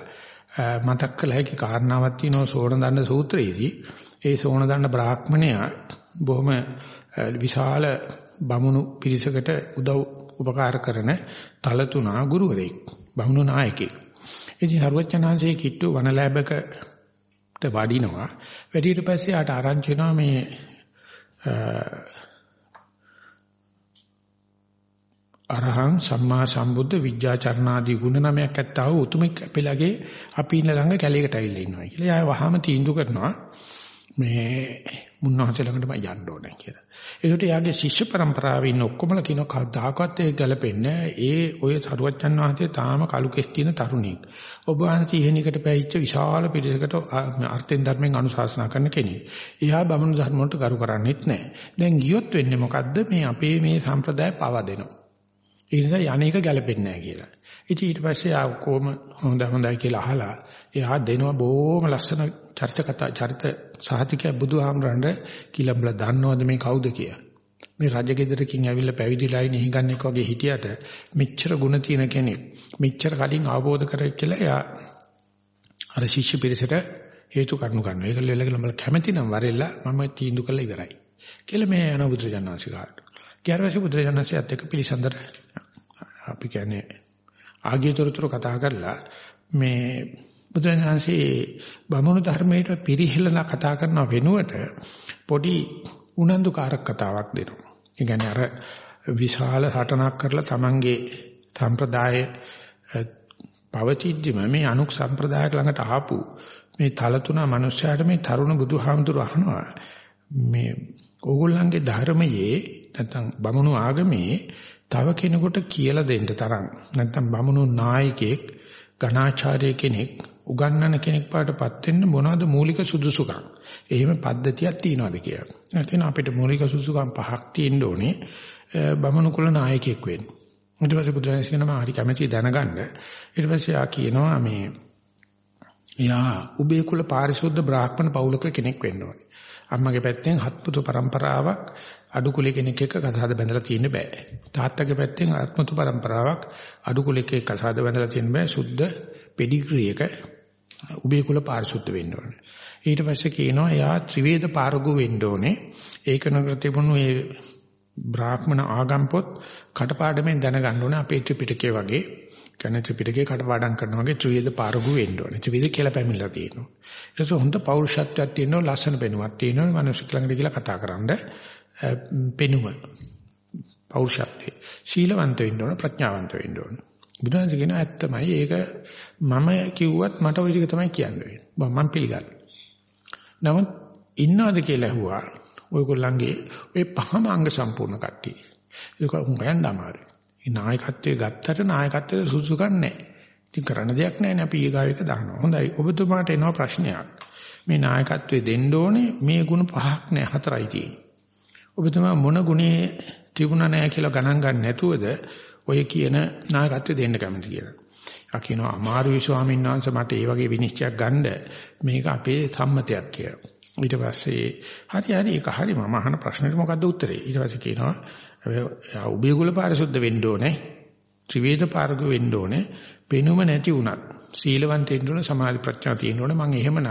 මතක් කළ හැකි කාරණාවක් තියෙනවා සෝණ දන්න සූත්‍රයේදී ඒ සෝණ දන්න බ්‍රාහ්මණයා බොහොම විශාල බමුණු පිරිසකට උදව් උපකාර කරන තලතුණා ගුරුවරයෙක් බමුණු නායකයෙක්. ඉතින් හරුවචනාංශයේ කිට්ටු වනලැබකට වඩිනවා. වැඩි ඊට පස්සේ ආට ආරංචි වෙනවා මේ අරහං සම්මා සම්බුද්ධ විද්‍යාචරණාදී ගුණ නමයක් ඇත්තා වූ උතුමෙක් අපලගේ අපි ඉන්න ළඟ කැලේකට ඇවිල්ලා ඉන්නවා කියලා. එයා වහාම තීන්දුව කරනවා මේ මුන්නහන්සේ ළඟටම යන්න ඕනේ කියලා. ඒකට යාගේ ශිෂ්‍ය පරම්පරාවේ ඉන්න ඔක්කොමලා කියන කවදාකවත් ඒක ගැලපෙන්නේ ඒ ඔය සරුවච්චන් වහන්සේ තාම කලු කෙස් තියෙන තරුණියෙක්. ඔබ වහන්සේ ඉහෙනිකට පැවිච්ච විශාල පිරිසකට අර්ථෙන් ධර්මෙන් අනුශාසනා කරන කෙනෙක්. එයා බමුණු ධර්ම වලට ගරු කරන්නේත් නැහැ. දැන් ගියොත් වෙන්නේ මොකද්ද මේ අපේ මේ සම්ප්‍රදාය පවා දෙනවා. ඒ නිසා යන්නේක ගැලපෙන්නේ නැහැ කියලා. ඉතින් ඊට පස්සේ ආ කොහොම හොඳ හොඳයි කියලා අහලා එයා දෙනවා බොහොම ලස්සන චරිත කතා චරිත සාහිතිකය බුදුහාමරන්ට කියලා බල දන්නවද මේ කවුද කියලා. මේ රජගෙදරකින් ඇවිල්ලා පැවිදිලා ඉන්නේ හිඟන්නෙක් වගේ හිටියට මෙච්චර ಗುಣ තියෙන කෙනෙක් මෙච්චර කලින් අවබෝධ කරගන්න කියලා එයා අර ශිෂ්‍ය පිරිසට හේතු කරුණු ගන්නවා. ඒක ලෙලගල මම කැමති නම් වරෙල්ලා මම තීන්දුව කළා ඉවරයි. කියලා මේ යන බුදුරජාණන්සේගාට. ඊයර්වසේ බුදුරජාණන්සේත් එක්ක පිළිසඳර අපි කියන්නේ ආගියතරතුරු කතා කරලා මේ බුදුරජාණන්සේ බමුණු ධර්මයට පිරිහෙලන කතා කරන වෙනුවට පොඩි උනන්දුකාරක කතාවක් දෙනවා. ඒ කියන්නේ අර විශාල හටනක් කරලා Tamange සම්ප්‍රදාය පවතිද්දිම මේ අනුක් සම්ප්‍රදායක ළඟට ආපු මේ තලතුණා මිනිස්සයාට මේ තරුණ බුදුහාමුදුර අහනවා මේ ඕගොල්ලන්ගේ ධර්මයේ නැත්නම් බමුණු ආගමේ තව කෙනෙකුට කියලා දෙන්න තරම් නැත්නම් බමුණු නායකයෙක් ගණාචාර්ය කෙනෙක් උගන්වන කෙනෙක් පාටපත් වෙන්න මොනවද මූලික සුදුසුකම්? එහෙම පද්ධතියක් තියනවාද කියලා. නැත්නම් අපිට මූලික සුදුසුකම් පහක් තියෙන්න ඕනේ බමුණු කුල නායකයෙක් වෙන්න. ඊට පස්සේ බුදුරජාණන් කියනවා හරි කැමැති දැනගන්න. ඊට පස්සේ ආ කියනවා මේ එයා උබේ කුල පාරිශුද්ධ බ්‍රාහ්මණ පවුලක කෙනෙක් වෙන්න ඕනේ. අම්මගේ පැත්තෙන් හත්පුතු પરම්පරාවක් අඩු කුලේ කෙනෙක් එක්ක කසාද බැඳලා තියෙන්න බෑ. තාත්තගේ පැත්තෙන් ආත්මතු પરම්පරාවක් අඩු කුලයක කසාද බැඳලා තියෙන්න බෑ. සුද්ධ පෙඩිග්‍රී එක උබේ කුල පාරිශුද්ධ වෙන්න ඕනේ. ඊට පස්සේ කියනවා එයා ත්‍රිවේද පාරගු වෙන්න ඕනේ. ඒක නගර තිබුණු ඒ බ්‍රාහ්මණ ආගම් පොත් කටපාඩමෙන් දැනගන්න ඕනේ අපේ ත්‍රිපිටකය වගේ. කියන්නේ ත්‍රිපිටකේ කටපාඩම් කරනවා වගේ ත්‍රිවේද පාරගු වෙන්න ඕනේ. ත්‍රිවේද කියලා පැමිණලා තියෙනවා. ඒක හොඳ පෞරුෂත්වයක් තියෙනවා ලස්සන පෙනුමක් තියෙනවා මිනිස්සු ළඟට ගිහලා කතා කරන්න පෙනුම පෞරුෂත්වය. ශීලවන්ත වෙන්න ඕන ප්‍රඥාවන්ත වෙන්න ඕන. බුදුන් කියන ඇත්තමයි ඒක මම කිව්වත් මට ওই ටික තමයි කියන්නේ. මම පිළිගන්නවා. නමුත් ඉන්නවද කියලා ඇහුවා ඔයගොල්ලන්ගේ ওই පහම අංග සම්පූර්ණ කට්ටිය. ඒක හොයන්න අමාරුයි. මේ නායකත්වයේ ගත්තට නායකත්වයේ සුසුකම් නැහැ. ඉතින් කරන්න දෙයක් නැහැ නේ අපි ඊගාව එක දානවා. හොඳයි ඔබතුමාට එනවා ප්‍රශ්නයක්. මේ නායකත්වයේ දෙන්න ඕනේ මේ ಗುಣ පහක් නැහැ හතරයි තියෙන්නේ. ඔබතුමා මොන ගුණේ තිබුණා නැහැ කියලා ගණන් ගන්න නැතුවද ඔය කියන නායකත්වය දෙන්න කැමති කියලා. ආ කියනවා අමාරුයි ස්වාමීන් වහන්සේ මට ඒ වගේ විනිශ්චයක් ගන්න මේක අපේ සම්මතයක් කියලා. ඊට පස්සේ හරි හරි ඒක හරි මම අහන ප්‍රශ්නෙට මොකද්ද උත්තරේ? ඊට පස්සේ කියනවා උභයගුල පාරිශුද්ධ වෙන්න ඕනේ. ත්‍රිවේද පාරග වෙන්න ඕනේ. පෙනුම නැති වුණත් සීලවන්ත වෙන්න ඕනේ සමාධි ප්‍රඥා තියෙන්න ඕනේ. මම එහෙමනම්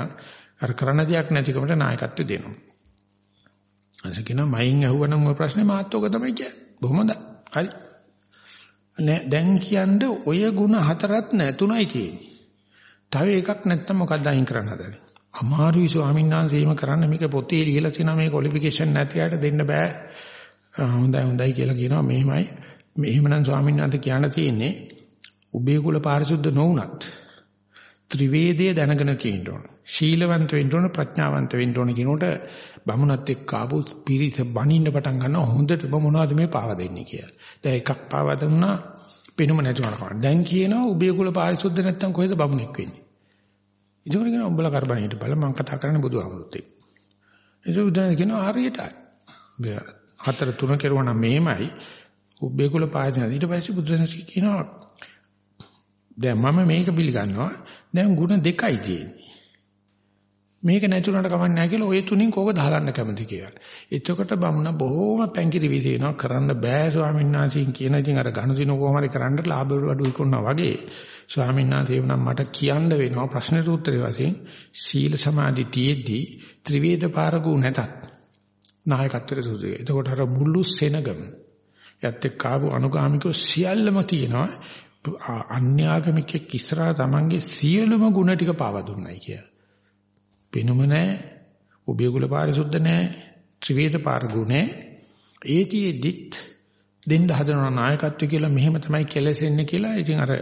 අර කරන දෙයක් නැතිකමට නායකත්වය දෙනවා. අස කියනවා මයින් අහුවනම් ඔය ප්‍රශ්නේ මාත් ඔක තමයි කියන්නේ. බොහොම හොඳයි. හරි. නෑ දැන් කියන්නේ ඔය ಗುಣ හතරක් නැතුණයි තියෙන්නේ. තව එකක් නැත්නම් මොකක්ද අයින් කරන්න හදන්නේ? අමාරුයි ස්වාමීන් වහන්සේ එහෙම කරන්න මේක පොතේ ලියලා තියෙනවා මේ ක්වොලිෆිකේෂන් නැති අයට දෙන්න බෑ. හොඳයි හොඳයි කියලා කියනවා මෙහෙමයි. මෙහෙමනම් ස්වාමීන් වහන්සේ කියන්න තියෙන්නේ උබේ කුල පාරිශුද්ධ නොවුනත් ත්‍රිවේදයේ දැනගෙන තියෙන්න ඕන. ශීලවන්ත වෙන්න ඕන ප්‍රඥාවන්ත වෙන්න ඕන කියනකොට බමුණත් එක්ක ආපු පිරිස බනින්න පටන් ගන්නවා හොඳටම මොනවද මේ පාව දෙන්නේ කියලා. දැන් එකක් පාව දුන්නා පෙනුම නැතුවම කරනවා. දැන් කියනවා උබේ කුල පාරිශුද්ධ නැත්තම් කොහෙද බමුණෙක් වෙන්නේ? ඒකෝර කියනවා උඹලා කරබන හිට බල මම කතා කරන්නේ බුදුහාමුදුරුත් එක්ක. ඒක බුදුන් කියනවා හරියටයි. හතර තුන කෙරුවා නම් මෙහෙමයි උබේ කුල පාරිශුද්ධ ඊට පස්සේ බුදුන් කියනවා දැන් මම මේක පිළිගන්නවා. දැන් ಗುಣ දෙකයි තියෙන්නේ. මේක නැතුණට කමක් නැහැ කියලා ওই තුنين කෝක දහලන්න කැමති කියලා. එතකොට බමුණ බොහොම පැංකිරි විදිනවා කරන්න බෑ ස්වාමීන් වහන්සේ කියන ඉතින් අර ඝනදින කොහොමද කරන්න ලාභ අඩු ඉක්ුණා වගේ. ස්වාමීන් වහන්සේ නම් මට කියන්න වෙනවා ප්‍රශ්නෙට උත්තරේ වශයෙන් සීල සමාධි තියේදී ත්‍රිවේද පාරගු නැතත් නායකත්වයේ සුදුයි. එතකොට අර මුළු සෙනගම යත් එක්ක ආපු අනුගාමිකෝ සියල්ලම තියෙනවා අන්‍යාගමිකෙක් ඉස්සරහා තමන්ගේ සියලුම ಗುಣ ටික පාවා දුන්නයි කියලා. පෙනුම නැහැ, උභයගුල පාරිසුද්ධ නැහැ, ත්‍රිවේද පාරගුණේ ඒතිෙදිත් දෙන්න හදන නායකත්වය කියලා මෙහෙම තමයි කෙලෙසෙන්නේ කියලා ඉතින් අර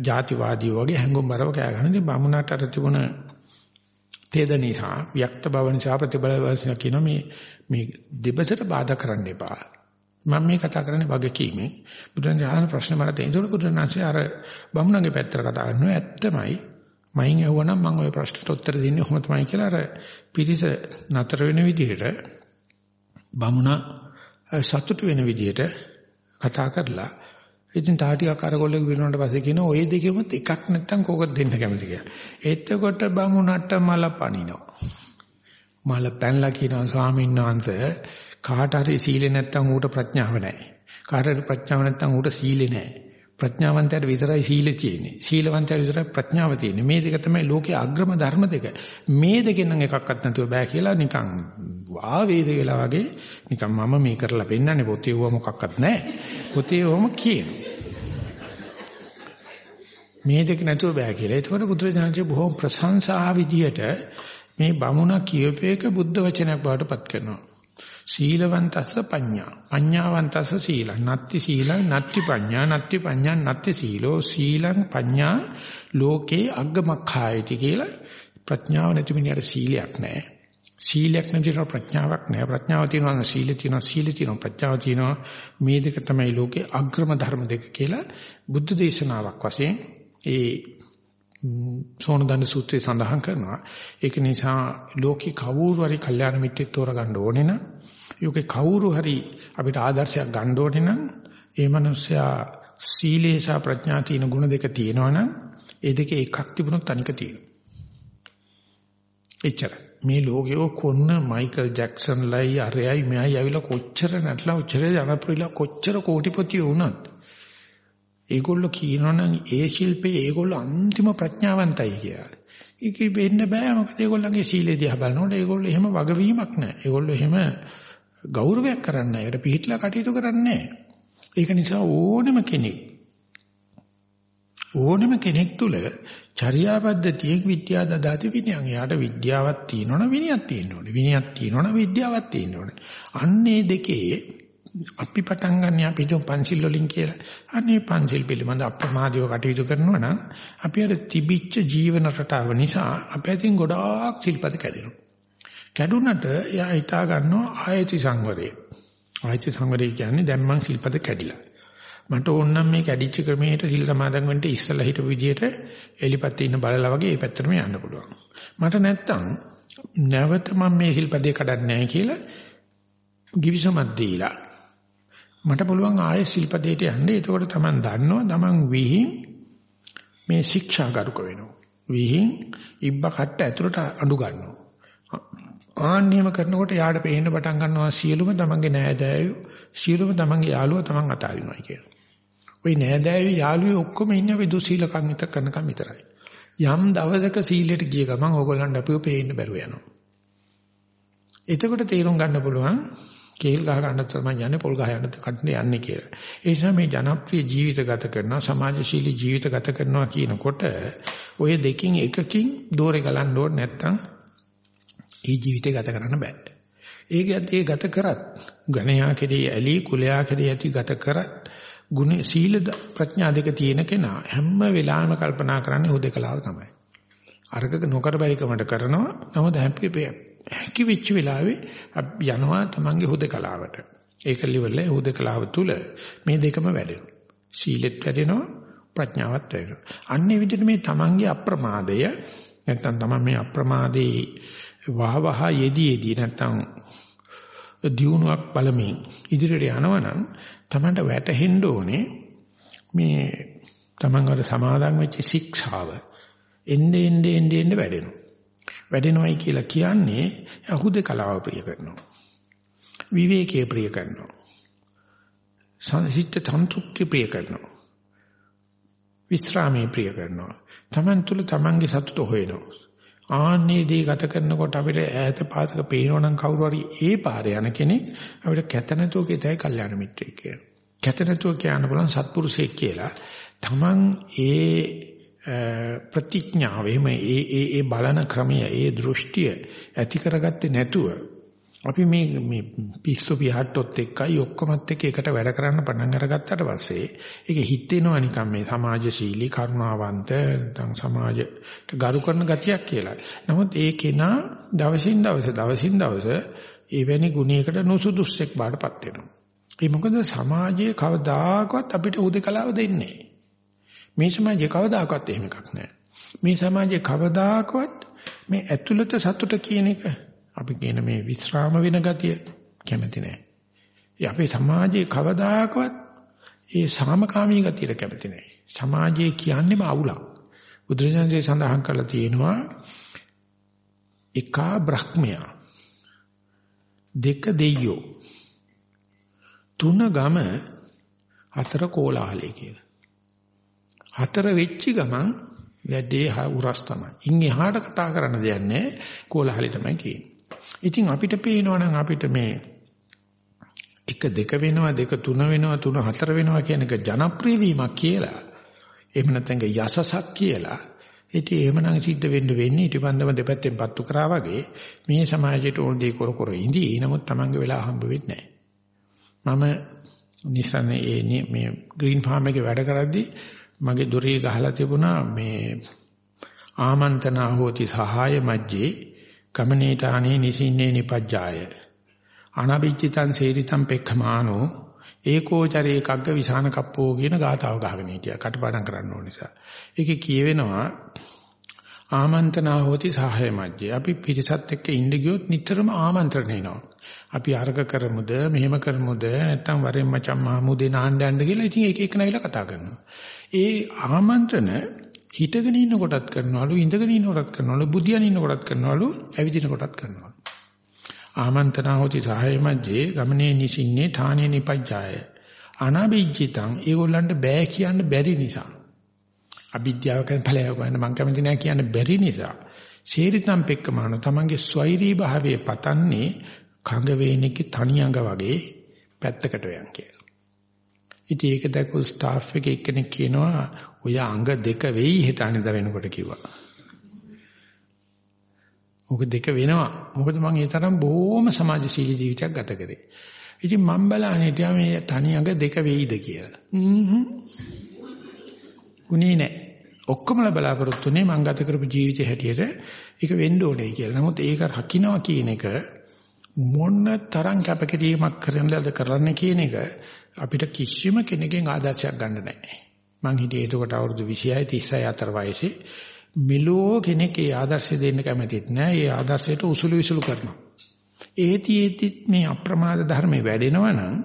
ජාතිවාදී වගේ හැඟුම් බරව කෑ ගන්න ඉතින් බමුණට අර තිබුණ තේද නිසා වික්ත බව නිසා ප්‍රතිබල නිසා කියන මේ මේ දෙබසට බාධා කරන්න එපා. මම මේ කතා කරන්නේ වගකීමෙන්. බුදුන් දහන ප්‍රශ්න මට එනකොට බුදුන්වහන්සේ අර බමුණගේ පැත්තට කතා කරනවා ඇත්තමයි. මයින් ඇහුවනම් මම ওই ප්‍රශ්නට උත්තර දෙන්නේ කොහොම තමයි කියලා අර පිරිස නතර වෙන විදිහට බමුණ සතුටු වෙන විදිහට කතා කරලා ඉතින් තාටියක් අරගොල්ලෙක් විනනට පස්සේ කියන ඔය දෙකෙමුත් එකක් නැත්තම් කෝකද දෙන්න කැමති කියලා. එතකොට බමුණට මල පනිනවා. මල පැනලා කියනවා ස්වාමීන් වහන්සේ කාට හරි සීලේ නැත්තම් ඌට ප්‍රඥාව නැහැ. කාට හරි ප්‍රඥාව නැත්තම් ඌට සීලේ නැහැ. ප්‍රඥාවන්තයාට විතරයි සීල තියෙන්නේ. සීලවන්තයාට විතරයි ප්‍රඥාව තියෙන්නේ. මේ දෙක තමයි ලෝකයේ අග්‍රම ධර්ම දෙක. මේ දෙකෙන් නම් එකක්වත් නැතුව බෑ කියලා නිකන් ආවේශ වෙලා වගේ නිකන් මම මේ කරලා පෙන්නන්නේ පොතේ වුව මොකක්වත් නැහැ. පොතේ වුවම කියනවා. මේ දෙක නැතුව බෑ කියලා. ඒකෝට බුදුරජාණන්සේ බොහොම ප්‍රශංසා විදියට මේ බමුණ කියපේක බුද්ධ වචනයක් බවට පත් කරනවා. සීලවන්තස්ස පඤ්ඤා. පඤ්ඤාවන්තස්ස සීලං. නත්ති සීලං නත්ති පඤ්ඤා. නත්ති පඤ්ඤා නත්ති සීලෝ. සීලං පඤ්ඤා ලෝකේ අග්ගමඛායති කියලා ප්‍රඥාව නැති මිනිහට සීලයක් නැහැ. සීලයක් නැතිව ප්‍රඥාවක් නැහැ. ප්‍රඥාව තියෙනවා සීල තියෙනවා. සීල තියෙනවා. ප්‍රඥාව තියෙනවා. මේ දෙක තමයි ලෝකේ අග්‍රම ධර්ම දෙක කියලා බුද්ධ දේශනාවක් වශයෙන් ඒ සෝනදන්න සූත්‍රයේ සඳහන් කරනවා ඒක නිසා ලෝකේ කවුරු හරි කල්යාණ මිත්‍රෙක් තෝරගන්න ඕනේ නම් යෝගේ කවුරු හරි අපිට ආදර්ශයක් ගන්න ඕනේ නම් ඒ මනුස්සයා සීලේ සහ ප්‍රඥා තියෙන ගුණ දෙක තියෙනවනම් ඒ දෙකේ එකක් තිබුණොත් අනික තියෙනවා. එච්චර. මේ ලෝකයේ කොන්න මයිකල් ජැක්සන් ලයි අරයයි මෙයයි ඇවිල්ලා කොච්චර නැట్లా උච්චර ජනප්‍රියලා කොච්චර කෝටිපති වුණත් ඒගොල්ලෝ කියනවනම් ඒ ශිල්පේ ඒගොල්ලෝ අන්තිම ප්‍රඥාවන්තයි කියලා. ඒක වෙන්න බෑ මොකද ඒගොල්ලන්ගේ සීලේ දිහා බලනකොට ඒගොල්ලෝ එහෙම වගවීමක් නැහැ. ඒගොල්ලෝ එහෙම ගෞරවයක් කරන්නේ නැහැ. ඒකට පිළිట్లా කටයුතු කරන්නේ ඒක නිසා ඕනෙම කෙනෙක් ඕනෙම කෙනෙක් තුල චර්යාපද්ධතියෙන් විද්‍යාව දදාති විනයන්. එයාට විද්‍යාවක් තියෙනවනම් විනයක් තියෙන්න ඕනේ. විනයක් තියෙනවනම් විද්‍යාවක් තියෙන්න ඕනේ. අන්නේ දෙකේ අපි පටන් ගන්න අපි දුම් පන්සිල් වලින් කියලා. අනේ පන්සිල් පිළිබඳ අප්‍රමාදීව කටයුතු කරනවා නම් අපි අර තිබිච්ච ජීවන රටාව නිසා අපි අතින් ගොඩාක් සිල්පද කැඩෙනවා. කැඩුනට එයා හිතා ගන්නවා ආයති සංවරය. ආයති සංවරය කියන්නේ දැන් මං සිල්පද කැඩිලා. මට ඕන නම් මේ කැඩිච්ච ක්‍රමයට සිල් සමාදන් වෙන්න ඉස්සලා හිටපු විදියට එලිපත් ඉන්න බලලා වගේ ඒ පැත්තටම යන්න පුළුවන්. මට නැත්තම් නැවත මම මේ සිල්පදේ කඩන්නේ නැහැ කියලා givisමක් දීලා මට පුළුවන් ආයෙ ශිල්පදේට යන්න. එතකොට Taman දන්නවා Taman විහිං මේ ශික්ෂාගරුක වෙනවා. විහිං ඉබ්බ කට්ට ඇතුළට අඬු ගන්නවා. ආන්නේම කරනකොට යාට පේන්න පටන් ගන්නවා සියලුම Tamanගේ නෑදෑයෝ සියලුම Tamanගේ යාළුවෝ Taman අතාරිනවා කියලා. ওই නෑදෑයෝ යාළුවෝ ඔක්කොම ඉන්නේ අපි දුසීලකම් විතර කරනකම් විතරයි. යම් දවසක සීලයට ගිය ගමන් ඕගොල්ලන්ට අපිව පේන්න බැරුව යනවා. එතකොට තේරුම් ගන්න පුළුවන් කේල් ගහ ගන්න තමයි යන්නේ පොල් ගහ යන්න කඩන්න යන්නේ කියලා. ඒ නිසා මේ ජනප්‍රිය ජීවිත ගත කරනවා සමාජශීලී ජීවිත ගත කරනවා කියනකොට ඔය දෙකින් එකකින් දෝරේ ගලන්න ඕනේ නැත්තම් ඒ ජීවිතය ගත කරන්න බෑ. ඒක ඒ ගත කරත් ගණයා කෙරෙහි ඇලි කුලයා කෙරෙහි ඇති ගත කරත් ගුණ සීල ප්‍රඥා දෙක තියෙන කෙනා හැම වෙලාවෙම කල්පනා කරන්නේ හුදකලාව තමයි. අරක නොකර බැරිකමට කරනවා නමුත් හැපි හැකි වෙච්ච වෙලාවේ යනවා තමන්ගේ හුදකලාවට. ඒක liverල හුදකලාව තුල මේ දෙකම වැඩෙනවා. සීලෙත් වැඩෙනවා ප්‍රඥාවත් වැඩෙනවා. අන්නේ විදිහට මේ තමන්ගේ අප්‍රමාදය නැත්නම් තමන් මේ අප්‍රමාදේ වහවහ යෙදී යෙදී නැත්නම් දියුණුවක් බලමින් ඉදිරියට යනවනම් තමන්ට වැටහෙන්න ඕනේ මේ තමන් අර සමාදන් වෙච්ච ශික්ෂාව එන්නේ එන්නේ එන්නේ වැඩෙනවා. වැඩෙනවයි කියලා කියන්නේ අහුදේ කලාව ප්‍රිය කරනවා. විවේකයේ ප්‍රිය කරනවා. සංසිද්ධ තන්ත්‍රුක්ති ප්‍රිය කරනවා. විස්රාමයේ ප්‍රිය කරනවා. Taman තුල Tamanගේ සතුට හොයනවා. ආන්නේ දී ගත කරනකොට අපිට ඈත පාතක පේනවනම් කවුරු හරි ඒ පාරේ යන කෙනෙක් අපිට කැත නැතුව කියතයි කල්යාණ මිත්‍රයෙක් කියලා. කැත නැතුව කියන්න බලන් සත්පුරුෂයෙක් කියලා. Taman ඒ ප්‍රතිඥාව එහෙම ඒ ඒ ඒ බලන ක්‍රමය ඒ දෘෂ්ටිය ඇති කරගත්තේ නැතුව අපි මේ මේ පිස්සු පිහට්ටොත් එක්කයි ඔක්කොමත් එක්ක එකට වැඩ කරන්න පටන් අරගත්තට පස්සේ ඒක හිතෙනවා නිකන් මේ සමාජශීලී කරුණාවන්ත නැත්නම් සමාජයට ගරු කරන ගතියක් කියලා. නමුත් ඒ කෙනා දවසින් දවස දවසින් දවස එවැනි ගුණයකට නුසුදුස්සෙක් බාටපත් වෙනවා. ඒ මොකද සමාජයේ කවදාකවත් අපිට උදකලාව දෙන්නේ මේ සමාජයේ කවදාකවත් එහෙම එකක් නැහැ. මේ සමාජයේ කවදාකවත් මේ ඇතුළත සතුට කියන එක අපි කියන මේ විස්්‍රාම වෙන ගතිය කැමති නැහැ. ඒ අපේ සමාජයේ කවදාකවත් ඒ සාමකාමී ගතියට කැමති නැහැ. සමාජයේ කියන්නේම අවුලක්. බුදුරජාණන්සේ සඳහන් කරලා තියෙනවා එකා බ්‍රහ්මයා දෙක දෙයියෝ තුන ගම හතර කෝලාහලයි කියලා. හතර වෙච්ච ගමන් වැඩේ උරස් තමයි. ඉන් එහාට කතා කරන්න දෙයක් නැහැ. කෝලාහලයි තමයි තියෙන්නේ. ඉතින් අපිට පේනවනම් අපිට මේ එක දෙක වෙනවා දෙක තුන වෙනවා තුන හතර වෙනවා කියන එක ජනප්‍රිය වීමක් කියලා. එහෙම නැත්නම් යසසක් කියලා. ඉතින් එහෙමනම් සිද්ධ වෙන්න වෙන්නේ ඊටපන්දම දෙපැත්තෙන් පත්තු කරා වගේ මේ සමාජයට ඕන දේ කර කර ඉඳී. නමුත් Tamange වෙලා හම්බ වෙන්නේ නැහැ. මම නිසන ඒ මේ ග්‍රීන් ෆාම් එකේ වැඩ කරද්දී මගේ දොරේ ගහලා තිබුණා මේ ආමන්ත්‍රණ හෝති සහාය මැජ්ජේ ගමනේතානේ නිසින්නේ නිපජ්ජාය. අනබිච්චිතං සේරිතං පෙක්ඛමානෝ ඒකෝචරේ කග්ග විසාන කප්පෝ කියන ගාතාව ගහගෙන හිටියා. කටපාඩම් කරන්න ඕන නිසා. ඒකේ කියවෙනවා ආමන්ත්‍රණා හෝති සහාය මැජ්ජේ. අපි පිරිසත් එක්ක ඉඳ ගියොත් නිතරම ආමන්ත්‍රණ එනවා. අපි අර්ග කරමුද මෙහෙම කරමුද නැත්නම් වරෙන් මචං මහමුදේ නාන්න යන්න කියලා ඉතින් එක එක නැවිලා කතා කරනවා. ඒ ආමන්ත්‍රණ හිටගෙන ඉන්න කොටත් කරනවලු ඉඳගෙන ඉන්න කොටත් කරනවලු බුදියන් ඉන්න කොටත් කරනවලු ඇවිදින කොටත් කරනවලු. ආමන්ත්‍රණ හොති සහාය මැජේ ගමනේ නිසින්නේ ථානේ නිපජ්ජාය. අනබිජ්ජිතං ඒගොල්ලන්ට බෑ කියන්න බැරි නිසා. අවිද්‍යාවකෙන් ඵලයක් ගන්න මං කැමති නෑ කියන්න බැරි නිසා සේරිතම් පෙක්කමාන තමන්ගේ ස්වෛරී භාවයේ පතන්නේ කඟ වේනෙක තනි අඟ වගේ පැත්තකට යන් කියලා. ඉතින් ඒක දැක්කු ස්ටාෆ් එක එක්කෙනෙක් කියනවා ඔය අඟ දෙක වෙයි හිට අනිදා වෙනකොට කිව්වා. ඕක දෙක වෙනවා. මොකද මම ඒ තරම් බොහොම සමාජශීලී ජීවිතයක් ගත කරේ. ඉතින් මම බලන්නේ තියා මේ තනි අඟ දෙක වෙයිද කියලා. හ්ම් උනේ නැහැ. ඔක්කොමලා බලාපොරොත්තුනේ මම ගත කරපු ජීවිතය හැටියට ඒක වෙන්න ඕනේ කියලා. නමුත් ඒක රකින්නවා කියන එක මොන තරම් කැපකිරීමක් කරන්නද කරන්න කියන එක අපිට කිසිම කෙනෙක්ගෙන් ආදර්ශයක් ගන්න නැහැ. මං හිටියේ එතකොට අවුරුදු 26 36 අතර වයසේ මෙලෝ කෙනෙක් ඒ ආදර්ශය දෙන්න කැමතිත් නෑ. ඒ ආදර්ශයට උසුළු විසුළු කරනවා. ඒතිෙතිත් මේ අප්‍රමාද ධර්මේ වැඩෙනවා නම්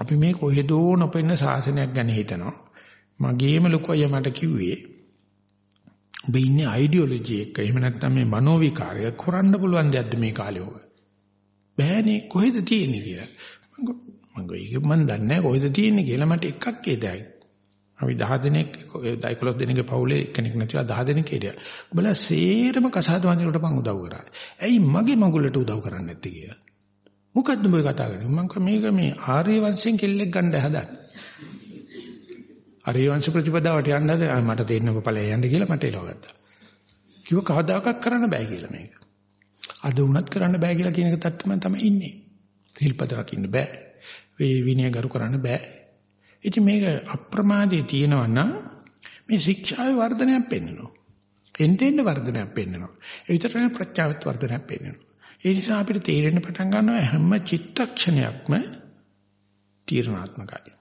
අපි මේ කොහෙදෝ නොපෙන්න ශාසනයක් ගැන හිතනවා. මගේම ලොකු අයියා මට කිව්වේ ඔබ ඉන්නේ අයිඩියොලොජි එක. එහෙම නැත්නම් මේ මනෝවිකාරය කරන්න පුළුවන් දෙයක්ද මේ කාලේ ඔබ? බෑනේ කොහෙද තියෙන්නේ කියලා. මම ගොයික මන් දන්නේ නැහැ කොහෙද තියෙන්නේ කියලා මට එකක් ඒදයි. අපි 10 දෙනෙක් 11 දෙනෙක්ගේ පවුලේ කෙනෙක් නැතිලා 10 දෙනෙක් හිටියා. උඹලා සේරම කසාද වන්දිනට මං උදව් කරා. ඇයි මගේ මගුලට උදව් කරන්නේ නැත්තේ කියලා. මොකද්ද මේ කතා කරන්නේ? මං මේක මේ ආර්ය වංශයෙන් කෙල්ලෙක් ගන්න හදන්නේ. ආර්ය වංශ ප්‍රතිපදාවට යන්න හදලා මට තේරෙන්න ඵලය යන්න කියලා මට එලවගත්තා. කිව්ව කවදාකවත් කරන්න බෑ කියලා මේක. අද වුණත් කරන්න බෑ කියලා කියන එක තත්ත්වෙම තමයි ඉන්නේ. සිල්පද රකින්න බෑ. ඒ විනය ගරු කරන්න බෑ. ඉතින් මේක අප්‍රමාදයේ තියෙනවා නම් මේ ශික්ෂාවේ වර්ධනයක් පෙන්වනවා. එන්ටෙන්ඩ වර්ධනයක් පෙන්වනවා. ඒ විතරනේ ප්‍රඥාවත් වර්ධනයක් පෙන්වනවා. ඒ නිසා අපිට තේරෙන්න පටන් ගන්නවා හැම චිත්තක්ෂණයක්ම තීරණාත්මකයි.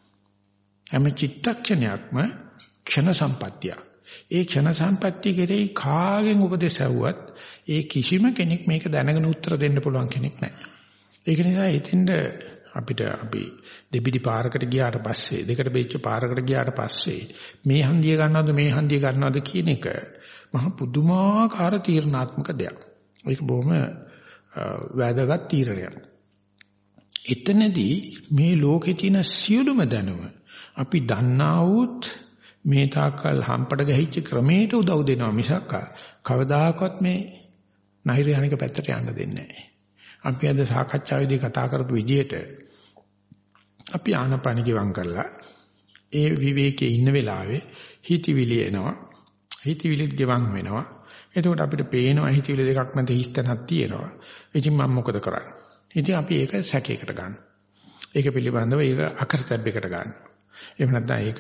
හැම චිත්තක්ෂණයක්ම ක්ෂණ සම්පත්තිය. ඒ ක්ෂණ සම්පත්තිය කෙරෙහි කාගෙන් උපදෙස් ඇහුවත් ඒ කිසිම කෙනෙක් මේක දැනගෙන උත්තර දෙන්න පුළුවන් කෙනෙක් නැහැ. ඒක නිසා හිතෙන්ද අපිට අපි දෙබිඩි පාරකට ගියාට පස්සේ දෙකට බෙච්ච පාරකට ගියාට පස්සේ මේ හන්දිය ගන්නවද මේ හන්දිය ගන්නවද කියන එක මහ පුදුමාකාර තීරණාත්මක දෙයක්. ඒක බොහොම වැදගත් තීරණයක්. එතනදී මේ ලෝකේ තියෙන සියලුම දැනුම අපි දන්නා වූත් මේ තාකල් හම්පඩ ගහිච්ච ක්‍රමයට උදව් දෙනවා මිසක් කවදාකවත් මේ නෛර්යානික පැත්තට යන්න දෙන්නේ නැහැ. අපි අද සාකච්ඡාවේදී කතා කරපු විදිහට අපි ආනපන ගිවම් කරලා ඒ විවේකයේ ඉන්න වෙලාවේ හිතවිලි එනවා. හිතවිලිත් ගෙවන් වෙනවා. එතකොට අපිට පේනවා හිතවිලි දෙකක් මැද හිස්තනක් තියෙනවා. ඉතින් මම මොකද කරන්නේ? ඉතින් අපි ඒක සැකයකට ගන්නවා. ඒක පිළිබඳව ඒක අකරතැබ්බයකට ගන්නවා. එහෙම නැත්නම් ඒක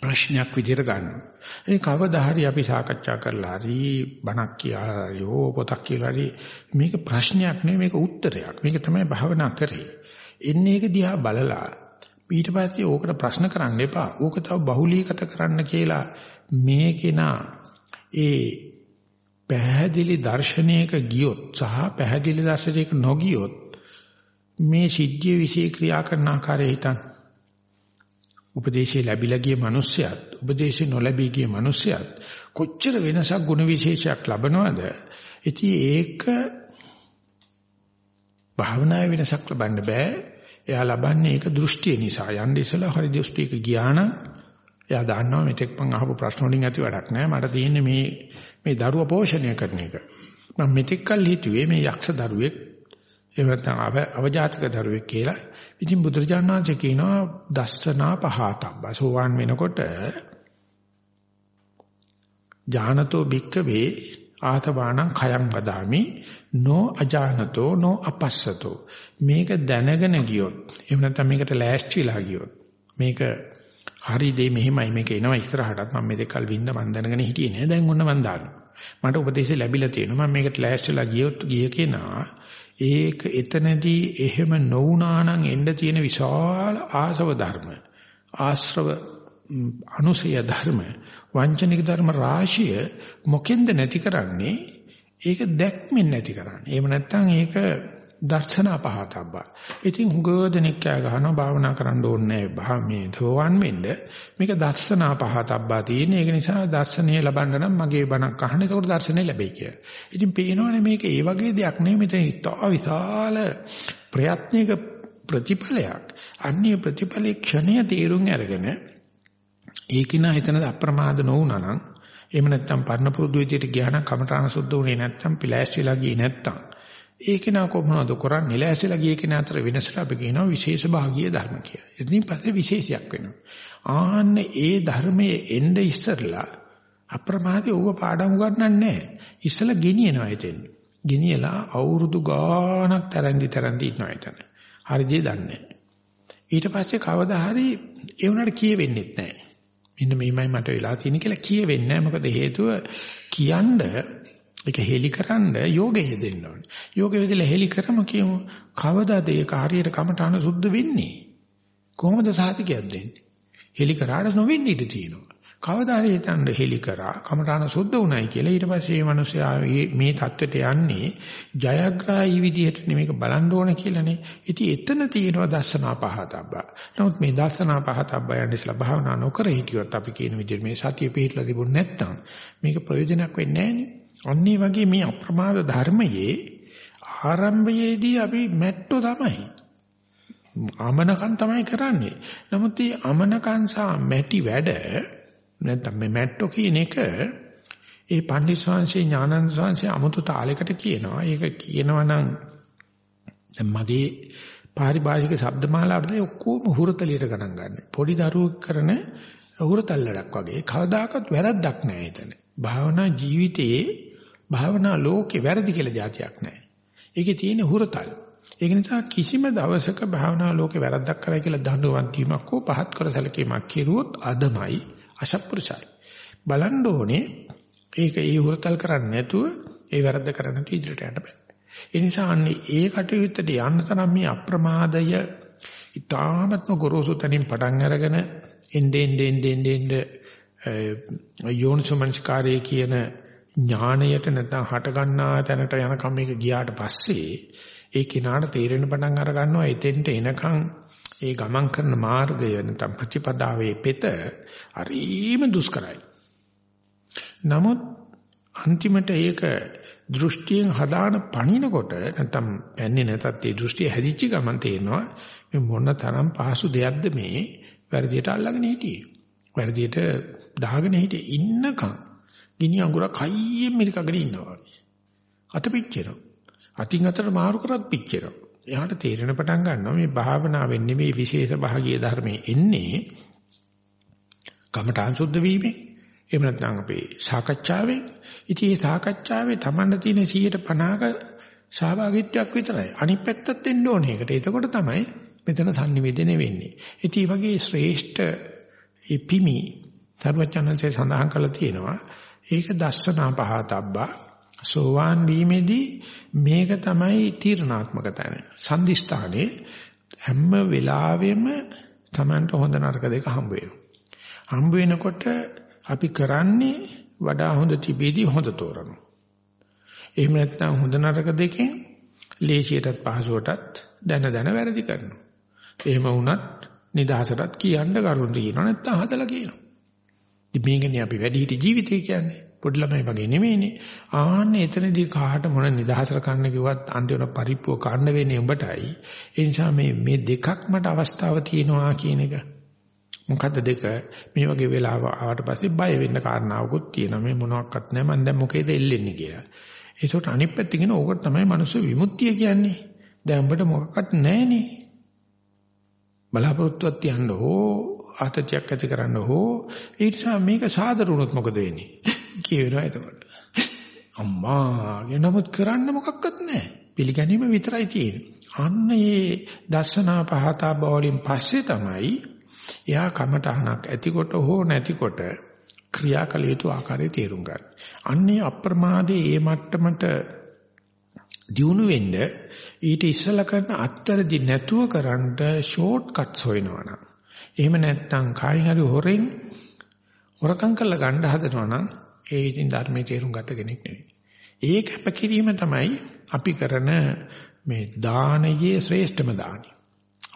ප්‍රශ්නයක් විදිහට ගන්නවා. ඒ කවදා හරි අපි සාකච්ඡා කරලා හරි බණක් කියලා හරි පොතක් කියලා හරි මේක ප්‍රශ්නයක් නෙවෙයි මේක උත්තරයක්. මේක තමයි භාවනා කරේ. එන්නේ ඒක දිහා බලලා ඊට පස්සේ ඕකට ප්‍රශ්න කරන්න එපා. ඕක තව බහුලීගත කරන්න කියලා මේ කෙනා ඒ පැහැදිලි දර්ශනයක ගියොත් සහ පැහැදිලි දර්ශනයක නොගියොත් මේ සිද්ධිය વિશે ක්‍රියා කරන ආකාරය හිතන්න. උපදේශය ලැබිලා ගිය මිනිස්සයත් උපදේශය නොලැබී ගිය මිනිස්සයත් කොච්චර වෙනසක් ගුණ විශේෂයක් ලබනවද? ඉතින් ඒක භාවනාවේ වෙනසක් ලබන්න බෑ. එයා ලබන්නේ ඒක දෘෂ්ටිය නිසා. යන්නේ ඉස්සලා හරි දෘෂ්ටියක ගියා නම් එයා දන්නවා මෙතෙක් මං අහපු ප්‍රශ්න වලින් ඇති වැඩක් නෑ. මට තියෙන්නේ මේ මේ දරුව පෝෂණය කරන එක. මම මෙතෙක් කල් හිතුවේ මේ යක්ෂ දරුවෙක් එහෙම නැත්නම් අවජාතක දරුවෙක් කියලා. ඉතින් බුදුරජාණන් වහන්සේ කියනවා දස්සනා පහතබ්බ. සෝවාන් වෙනකොට ඥානතෝ භික්කවේ ආතවාණං khයං වදාමි නෝ අජානතෝ නෝ අපස්සතෝ මේක දැනගෙන ගියොත් එහෙම නැත්නම් මේකට ලෑස්තිලා ගියොත් මේක හරි දෙයි මෙහෙමයි මේක එනවා ඉස්සරහටත් මම මේ දෙකල් වින්න මන් දැනගෙන හිටියේ නෑ දැන් ඔන්න මන් දානවා මට උපදේශය ලැබිලා තියෙනවා මම මේකට ලෑස්තිලා ගියොත් ගිය කෙනා ඒක එතනදී එහෙම නොවුනා නම් එන්න තියෙන විශාල ආසව ධර්ම ආශ්‍රව අනුසය ධර්ම වංචනික ධර්ම රාශිය මොකෙන්ද නැති කරන්නේ? ඒක දැක්මින් නැති කරන්නේ. එහෙම නැත්නම් ඒක දර්ශන අපහතබ්බා. ඉතින් හුගෝදෙනෙක් කෑ ගහනවා භාවනා කරන්න ඕනේ නැහැ. මේ තෝවන් වෙන්න මේක දර්ශන අපහතබ්බා තියෙන. ඒක නිසා දර්ශනීය ලබන්න නම් මගේ බණක් අහන්න. ඒකට දර්ශනය ලැබෙයි කියලා. ඉතින් පේනවනේ මේක ඒ වගේ දෙයක් නෙවෙයි. මෙතන ඉතා විශාල ප්‍රයත්නයක ප්‍රතිඵලයක්. අන්නේ ප්‍රතිඵලයේ ක්ෂණය තීරුම් අරගෙන ඒකිනා හිතන අප්‍රමාද නොවුනා නම් එහෙම නැත්නම් පරණ පුරුදු විදියට ගියා නම් කමඨාන සුද්ධ වුණේ නැත්නම් පිලෑස්තිලා ගියේ නැත්නම් ඒක නා කොහොමද කරන්නේ? ලෑස්තිලා ගිය කෙනා අතර වෙනසට අපි කියනවා විශේෂ භාගීය ධර්ම කියලා. ඉතින් පස්සේ විශේෂයක් වෙනවා. ආන්න ඒ ධර්මයේ එnde ඉස්සරලා අප්‍රමාදී ඌව පාඩම් උගන්නන්නේ නැහැ. ඉස්සලා ගෙනියනවා එතෙන්. ගෙනියලා අවුරුදු ගාණක් තරන්දි තරන්දි ඉන්නවා එතන. හරිදී දන්නේ ඊට පස්සේ කවදා හරි ඒ උනාට කියවෙන්නේ නැහැ. මෙන්න මේමයි මට වෙලා තියෙන්නේ කියලා කියවෙන්නේ නැහැ. මොකද හේතුව කියන්නේ ඒක හෙලිකරන්න යෝගය දෙන්න ඕනේ. යෝගය විදිහට හෙලි කරම කියමු කවදාද ඒක හරියට කමටහන සුද්ධ වෙන්නේ? කොහොමද සාතිකයක් දෙන්නේ? හෙලි කරාට නොවෙන්නේ ඉඳ තියෙනවා. කවදා හරි හිතන්න හෙලි කරා කමටහන සුද්ධ උනායි කියලා ඊට පස්සේ මේ මිනිස්සයා මේ தත්වෙට යන්නේ ජයග්‍රාහී විදිහට නෙමෙයික බලන්න ඕන කියලානේ. ඉතින් එතන තියෙනවා දර්ශනා පහතබ්බ. නමුත් මේ දර්ශනා පහතබ්බ යන්නේ ඉස්ලා භාවනා නොකර හිටියොත් අපි කියන විදිහට මේ සතිය පිළිහිලා තිබුණ නැත්නම් මේක ප්‍රයෝජනක් වෙන්නේ නැහැ අන්න වගේ මේ අප්‍රමාද ධර්මයේ ආරම්භයේදී අපි මැට්ටෝ තමයි. අමනකම් තමයි කරන්නේ. නමුත් මේ අමනකම් සහ මැටි වැඩ නැත්නම් මේ මැට්ටෝ කියන එක ඒ පණ්ඩිත සංශේ ඥානන්ද සංශේ 아무තු තාලයකට කියනවා. ඒක කියනවා නම් මගේ පාරිභාෂික ශබ්දමාලාවට ඔක්කොම හුරතලියට ගණන් ගන්න. පොඩි දරුවෙක් කරන හුරතල්ලඩක් වගේ කවදාකවත් වැරද්දක් නැහැ එතන. භාවනා ජීවිතයේ භාවනා ලෝකේ වැරදි කියලා જાතියක් නැහැ. ඒකේ තියෙන හුරතල්. ඒක නිසා කිසිම දවසක භාවනා ලෝකේ වැරද්දක් කරයි කියලා දඬුවම් කීමක් හෝ පහත් කර සැලකීමක් කෙරුවොත් අදමයි අශප්පුරුසයි. බලන්න ඕනේ ඒක ඒ හුරතල් කරන්නේ නැතුව ඒ වැරද්ද කරන්නේ නැතුව ඉදිරියට යන්න බෑ. ඒ නිසා අන්නේ ඒ කටයුත්තට යන්න තරම් මේ අප්‍රමාදය ඊ타මත්ම ගොරෝසු තනින් පටන් අරගෙන එන්නේ එන්නේ එන්නේ යෝනිසමංස්කාරයේ කියන ඥාණයට නැත්නම් හට ගන්නා තැනට යනකම් මේක ගියාට පස්සේ ඒ කිනාට තේරෙන පටන් අර ගන්නවා එතෙන්ට එනකම් ඒ ගමන් කරන මාර්ගය නැත්නම් ප්‍රතිපදාවේ පෙත හරිම දුෂ්කරයි. නමුත් අන්තිමට ඒක දෘෂ්ටියෙන් හදාන පණිනකොට නැත්නම් පැන්නේ නැතත් ඒ දෘෂ්ටිය හැදිච්ච ගමන් තේරෙනවා මේ මොන තරම් පහසු දෙයක්ද මේ වැරදියට අල්ලගෙන හිටියේ. වැරදියට දාගෙන හිටියේ ඉන්නකම් ගිනි අඟුරක් හයියෙන් මිරිකගෙන ඉන්නවා වගේ. අත පිච්චෙනවා. අතින් අතට මාරු කරත් පිච්චෙනවා. එයාට තේරෙන පටන් ගන්නවා මේ භාවනාවෙන් නෙමෙයි විශේෂ භාගීය ධර්මයේ එන්නේ කමඨාන් සුද්ධ වීමෙන්. එහෙම නැත්නම් අපේ සාකච්ඡාවෙන්. ඉතින් මේ සාකච්ඡාවේ Tamanne තියෙන 150ක සහභාගීත්වයක් විතරයි. අනිත් පැත්තත් එන්න ඕනේ ඒකට. එතකොට තමයි මෙතන sannivedana වෙන්නේ. ඉතින් මේ වගේ ශ්‍රේෂ්ඨ ඉපිමි සර්වචනන්සේ සඳහන් කළා තියෙනවා. ඒක දස්සනා පහතබ්බා සෝවාන් වීමේදී මේක තමයි තීරණාත්මක තැන. සම්දිස්ථානේ හැම වෙලාවෙම Tamanට හොඳ නරක දෙක හම්බ වෙනවා. හම්බ වෙනකොට අපි කරන්නේ වඩා හොඳ තිබෙදී හොඳ තෝරනවා. එහෙම නැත්නම් හොඳ නරක දෙකෙන් ලේසියටත් පහසුවටත් දැන දැන වැරදි කරනවා. එහෙම වුණත් නිදහසටත් කියන්න කරුණ තියෙනවා නැත්නම් හදලා කියනවා. ඉතින් මේකනේ අපි වැඩි හිටි ජීවිතය කියන්නේ. පොඩි ළමයි වගේ නෙමෙයිනේ. ආන්නේ එතනදී කාට මොන නිදහසට කන්න කිව්වත් අන්තිම පරිප්පුව කන්න වෙන්නේ උඹටයි. ඒ නිසා මේ මේ දෙකක් මට අවස්ථාව තියෙනවා කියන එක. මොකද්ද දෙක? මේ වගේ වෙලාව ආවට පස්සේ බය වෙන්න කාරණාවකුත් තියෙනවා. මේ මොනවත් නැහැ මම දැන් මොකේද එල්ලෙන්නේ කියලා. ඒකට අනිත් පැත්තකින් කියන ඕකට තමයි මනුස්ස විමුක්තිය කියන්නේ. දැන් උඹට මොකක්වත් නැහනේ. බලාපොරොත්තුවක් තියන්න හෝ ආතතියක් ඇති කරන්න හෝ ඒ නිසා මේක සාදරුණොත් මොකද වෙන්නේ? කියනවා එතකොට. අම්මා නමුත් කරන්න මොකක්වත් නැහැ. පිළිගැනීම විතරයි තියෙන්නේ. අන්න ඒ දර්ශනා පහතා බවලින් පස්සේ තමයි එයා කමටහනක් ඇතිකොට හෝ නැතිකොට ක්‍රියාකල යුතු ආකාරය තේරුම් ගන්න. අන්නේ අප්‍රමාදයේ ඒ මට්ටමට දියුණු වෙන්න ඊට ඉස්සලා කරන අත්තරදි නැතුව කරන්න ෂෝට් කට්ස් හොයනවනම් එහෙම නැත්නම් කායින් හරි හොරෙන් හොරකම් කරලා ගන්න හදනවනම් ඒ ඉතින් ධර්මයේ තේරුම් ගත කෙනෙක් නෙවෙයි. ඒ කැපකිරීම තමයි අපි කරන මේ දානයේ ශ්‍රේෂ්ඨම දානි.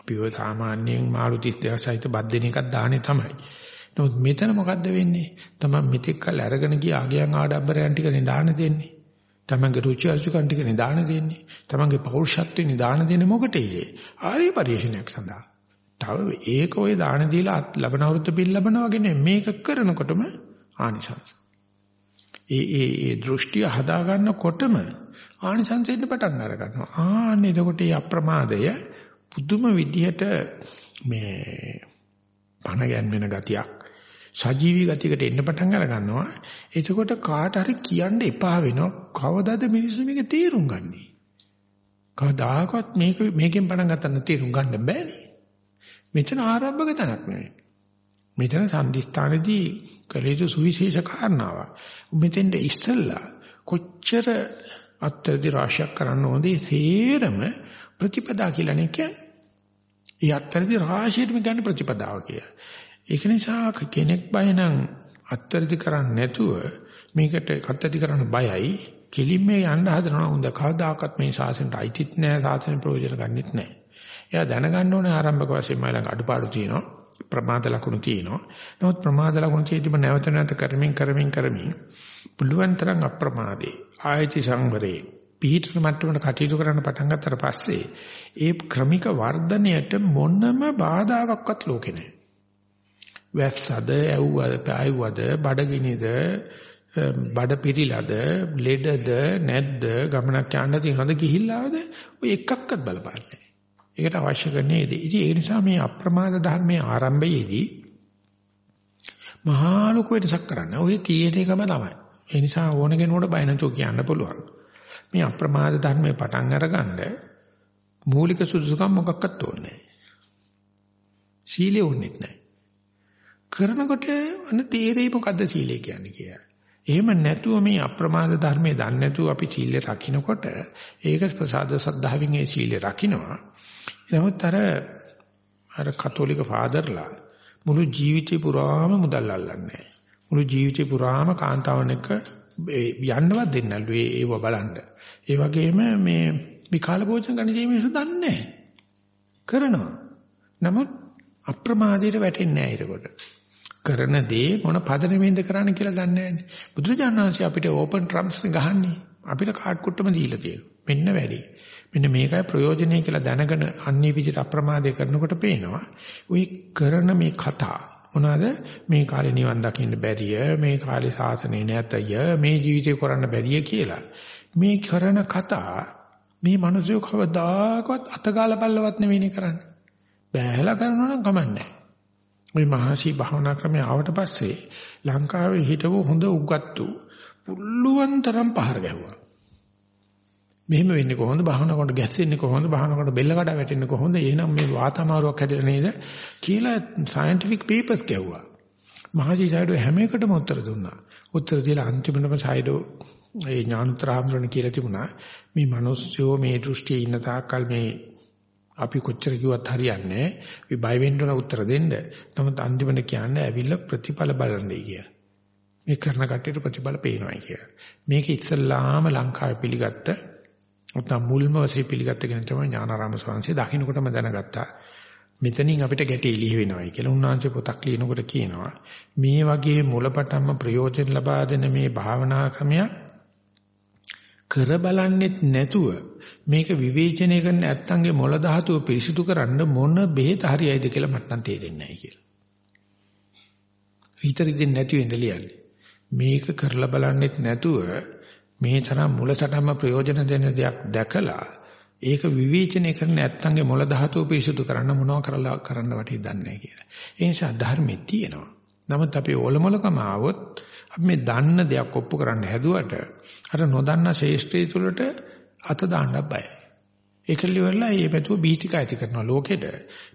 අපි ඔය සාමාන්‍යයෙන් මාළු 32 සහිත බත් දෙන එකක් දානේ තමයි. නමුත් මෙතන මොකද්ද වෙන්නේ? තමයි මෙතෙක් කල් අරගෙන ගිය ආගයන් ආඩම්බරයන් ටිකනේ දාන දෙන්නේ. තමන්ගේ රුචි අරුචිකන් ටිකනේ දාන දෙන්නේ. තමන්ගේ පෞරුෂත්වෙනේ දාන දෙන්නේ මොකටේ? ආර්ය පරිශ්‍රණයක් සඳහා. තව ඒක ඔය දාන දීලා ලබන අවුරුද්ද පිළ ලබනවා වගේ නෙමෙයි. මේක කරනකොටම ආනිසංස. ඒ ඒ ඒ දෘෂ්ටිය හදා ගන්නකොටම ආනිසංසෙන්න පටන් අර ගන්නවා. ආන්න එතකොට මේ අප්‍රමාදය පුදුම විදිහට මේ පණ ගැන්වෙන ගතියක් සජීවී ගතියකට එන්න පටන් අර ගන්නවා. එතකොට කාට හරි කියන්න එපා වෙනවා. කවදාද මිනිස්සු මේක තේරුම් ගන්නේ? කවදාකවත් මේක මේකෙන් පටන් ගන්න තේරුම් ගන්න බෑනේ. මෙතන ආරම්භක තැනක් නෙවෙයි. මෙතන සම්දිස්ථානේදී කලේසු සුවිශේෂ කාරණාවක්. මෙතෙන්ද ඉස්සල්ලා කොච්චර අත්‍යදි රාශියක් කරන්න ඕනද තේරම ප්‍රතිපදා කියලා නේ කියන්නේ. ඒ අත්‍යදි රාශියටම ගන්න ප්‍රතිපදාව කිය. ඒක නිසා කෙනෙක් බය නම් අත්‍යදි කරන්නේ නැතුව මේකට අත්‍යදි කරන්න බයයි. කෙලින්ම යන්න හදනවා. හොඳ කවදාකවත් මේ ශාසනයට අයිතිත් නැහැ. ශාසන ප්‍රයෝජන ගන්නෙත් නැහැ. එයා දැනගන්න ඕනේ ආරම්භක වශයෙන් මම ළඟ අඩුපාඩු තියෙනවා. ප්‍රමාද ලකුණු තියෙනවා. නමුත් ප්‍රමාද ලකුණු තියෙදිම නැවත නැවත කරමින් කරමින් කරමින් පුළුවන් තරම් අප්‍රමාදේ ආයති සංවරේ පිහිටන මට්ටමට කටයුතු කරන්න පටන් ගත්තට පස්සේ ඒ ක්‍රමික වර්ධනයට මොනම බාධාවක්වත් ලෝකේ නැහැ. වැස්සද, ඇව්වද, පායවද, බඩගිනිද, බඩ පිරිලාද, ලෙඩද, නැද්ද, ගමනක් යන්න තියෙනවද ගිහිල්ලාද ඔය එකක්වත් බලපාන්නේ ඒකට අවශ්‍ය කරන්නේ ඉතින් ඒ නිසා මේ අප්‍රමාද ධර්මයේ ආරම්භයේදී මහා ලොකු වෙනසක් කරන්න. ඔය තියෙන එකම තමයි. ඒ නිසා ඕන කෙනෙකුට බය නැතුව කියන්න පුළුවන්. මේ අප්‍රමාද ධර්මයේ පටන් අරගන්න මූලික සුදුසුකම් මොකක්වත් ඕනේ නැහැ. සීලෙ ඕනෙත් නැහැ. කරනකොට අන තේරෙයි මොකද්ද සීලය කියන්නේ කියලා. එහෙම නැතුව මේ අප්‍රමාද ධර්මයේ දන්නේ නැතුව අපි සීලය රකින්නකොට ඒක ප්‍රසාද සද්ධාවෙන් ඒ සීලය රකින්නවා. නමුත් අර අර කතෝලික ෆාදර්ලා මුළු ජීවිතේ පුරාම මුදල් අල්ලන්නේ මුළු ජීවිතේ පුරාම කාන්තාවන් එක්ක යන්නවත් දෙන්නලු ඒව බලන්න. ඒ වගේම මේ විකාල භෝජන ගන්න ජීවිතය දන්නේ කරනවා. නමුත් අප්‍රමාදයට වැටෙන්නේ නැහැ ඒකට. කරන දේ මොන පදනමෙන්ද කරන්න කියලා දන්නේ නැහැ. බුදුරජාණන් වහන්සේ අපිට ඕපන් ට්‍රම්ස් ගහන්නේ. අපිට කාඩ් කුට්ටම දීලා තියෙනවා. මෙන්න වැඩි. මෙන්න මේකයි ප්‍රයෝජනය කියලා දැනගෙන අන්නේ විදිහට අප්‍රමාදේ කරනකොට පේනවා. ওই කරන මේ කතා මොනවාද මේ කාලේ නිවන් දකින්න බැරිය මේ කාලේ සාසනේ නැතය මේ ජීවිතේ කරන්න බැරිය කියලා මේ කරන කතා මේ මිනිස්සු කවදාකවත් අතගාලා බල්ලවත් නෙවෙයිනේ කරන්නේ බෑහලා කරනවා නම් කමන්නේ මේ මහසි භාවනා ක්‍රමයේ ආවට පස්සේ ලංකාවේ හිටව හොඳ උගත්තු පුළුවන් තරම් පහර ගැහුවා. මෙහෙම වෙන්නේ කොහොමද? භාවනා කරනකොට ගැස්සෙන්නේ කොහොමද? භාවනා කරනකොට බෙල්ල කඩා වැටෙන්නේ කොහොමද? එහෙනම් මේ වාත අමාරුවක් හැදෙලා නේද? කියලා සයන්ටිෆික් පේපර්ස් ගැව්වා මහජී සයිඩෝ හැම එකටම උත්තර දුන්නා. උත්තර දීලා අන්තිමටම සයිඩෝ ඒ ඥානතරාම්රණ කියලා තිබුණා. මේ මිනිස්සුෝ මේ දෘෂ්ටියේ ඉන්න තාක්කල් මේ අපි කොච්චර කිව්වත් හරියන්නේ නැහැ. බය වෙන්න උන උත්තර දෙන්න. නමුත් අන්තිමට කියන්නේ ඇවිල්ලා ප්‍රතිඵල බලන්නේ කියලා. මේ කරන කට්ටියට ප්‍රතිඵල පේනවා කියලා. මේක ඉස්සල්ලාම ලංකාවේ පිළිගත්ත නැත්නම් මුල්ම වශයෙන් පිළිගත්ත කෙනෙක් තමයි ඥානාරාම ස්වාමීන් දකින්නකොටම දැනගත්තා. මෙතනින් අපිට ගැටේ ලිය වෙනවයි කියලා උන්වහන්සේ පොතක් ලියනකොට කියනවා. මේ වගේ මුලපටන්ම ප්‍රයෝජන ලබා දෙන මේ භාවනා ක්‍රමයක් කර බලන්නෙත් නැතුව මේක විවේචනය කරන ඇත්තන්ගේ මොළ ධාතුව පිරිසිදු කරන්න මොන බෙහෙත හරියයිද කියලා මට නම් තේරෙන්නේ නැහැ කියලා. හිතරි දෙන්නේ නැති වෙන්න ලියන්නේ. මේක කරලා බලන්නෙත් නැතුව මේ තරම් මුලසටම ප්‍රයෝජන දෙන දෙයක් දැකලා ඒක විවේචනය කරන ඇත්තන්ගේ මොළ ධාතුව පිරිසිදු කරන්න මොනව කරලා කරන්න වටි දන්නේ නැහැ කියලා. ඒ නිසා ධර්මෙ තියෙනවා. නමුත් අපි ඔලොමලකම ආවොත් අපි මේ දන්න දෙයක් ඔප්පු කරන්න හැදුවට අර නොදන්න ශේෂ්ත්‍රය තුළට අත දාන්න බයයි. ඒකල ඉවරලා මේ පැතුව බීතික ඇති කරනවා ලෝකෙට.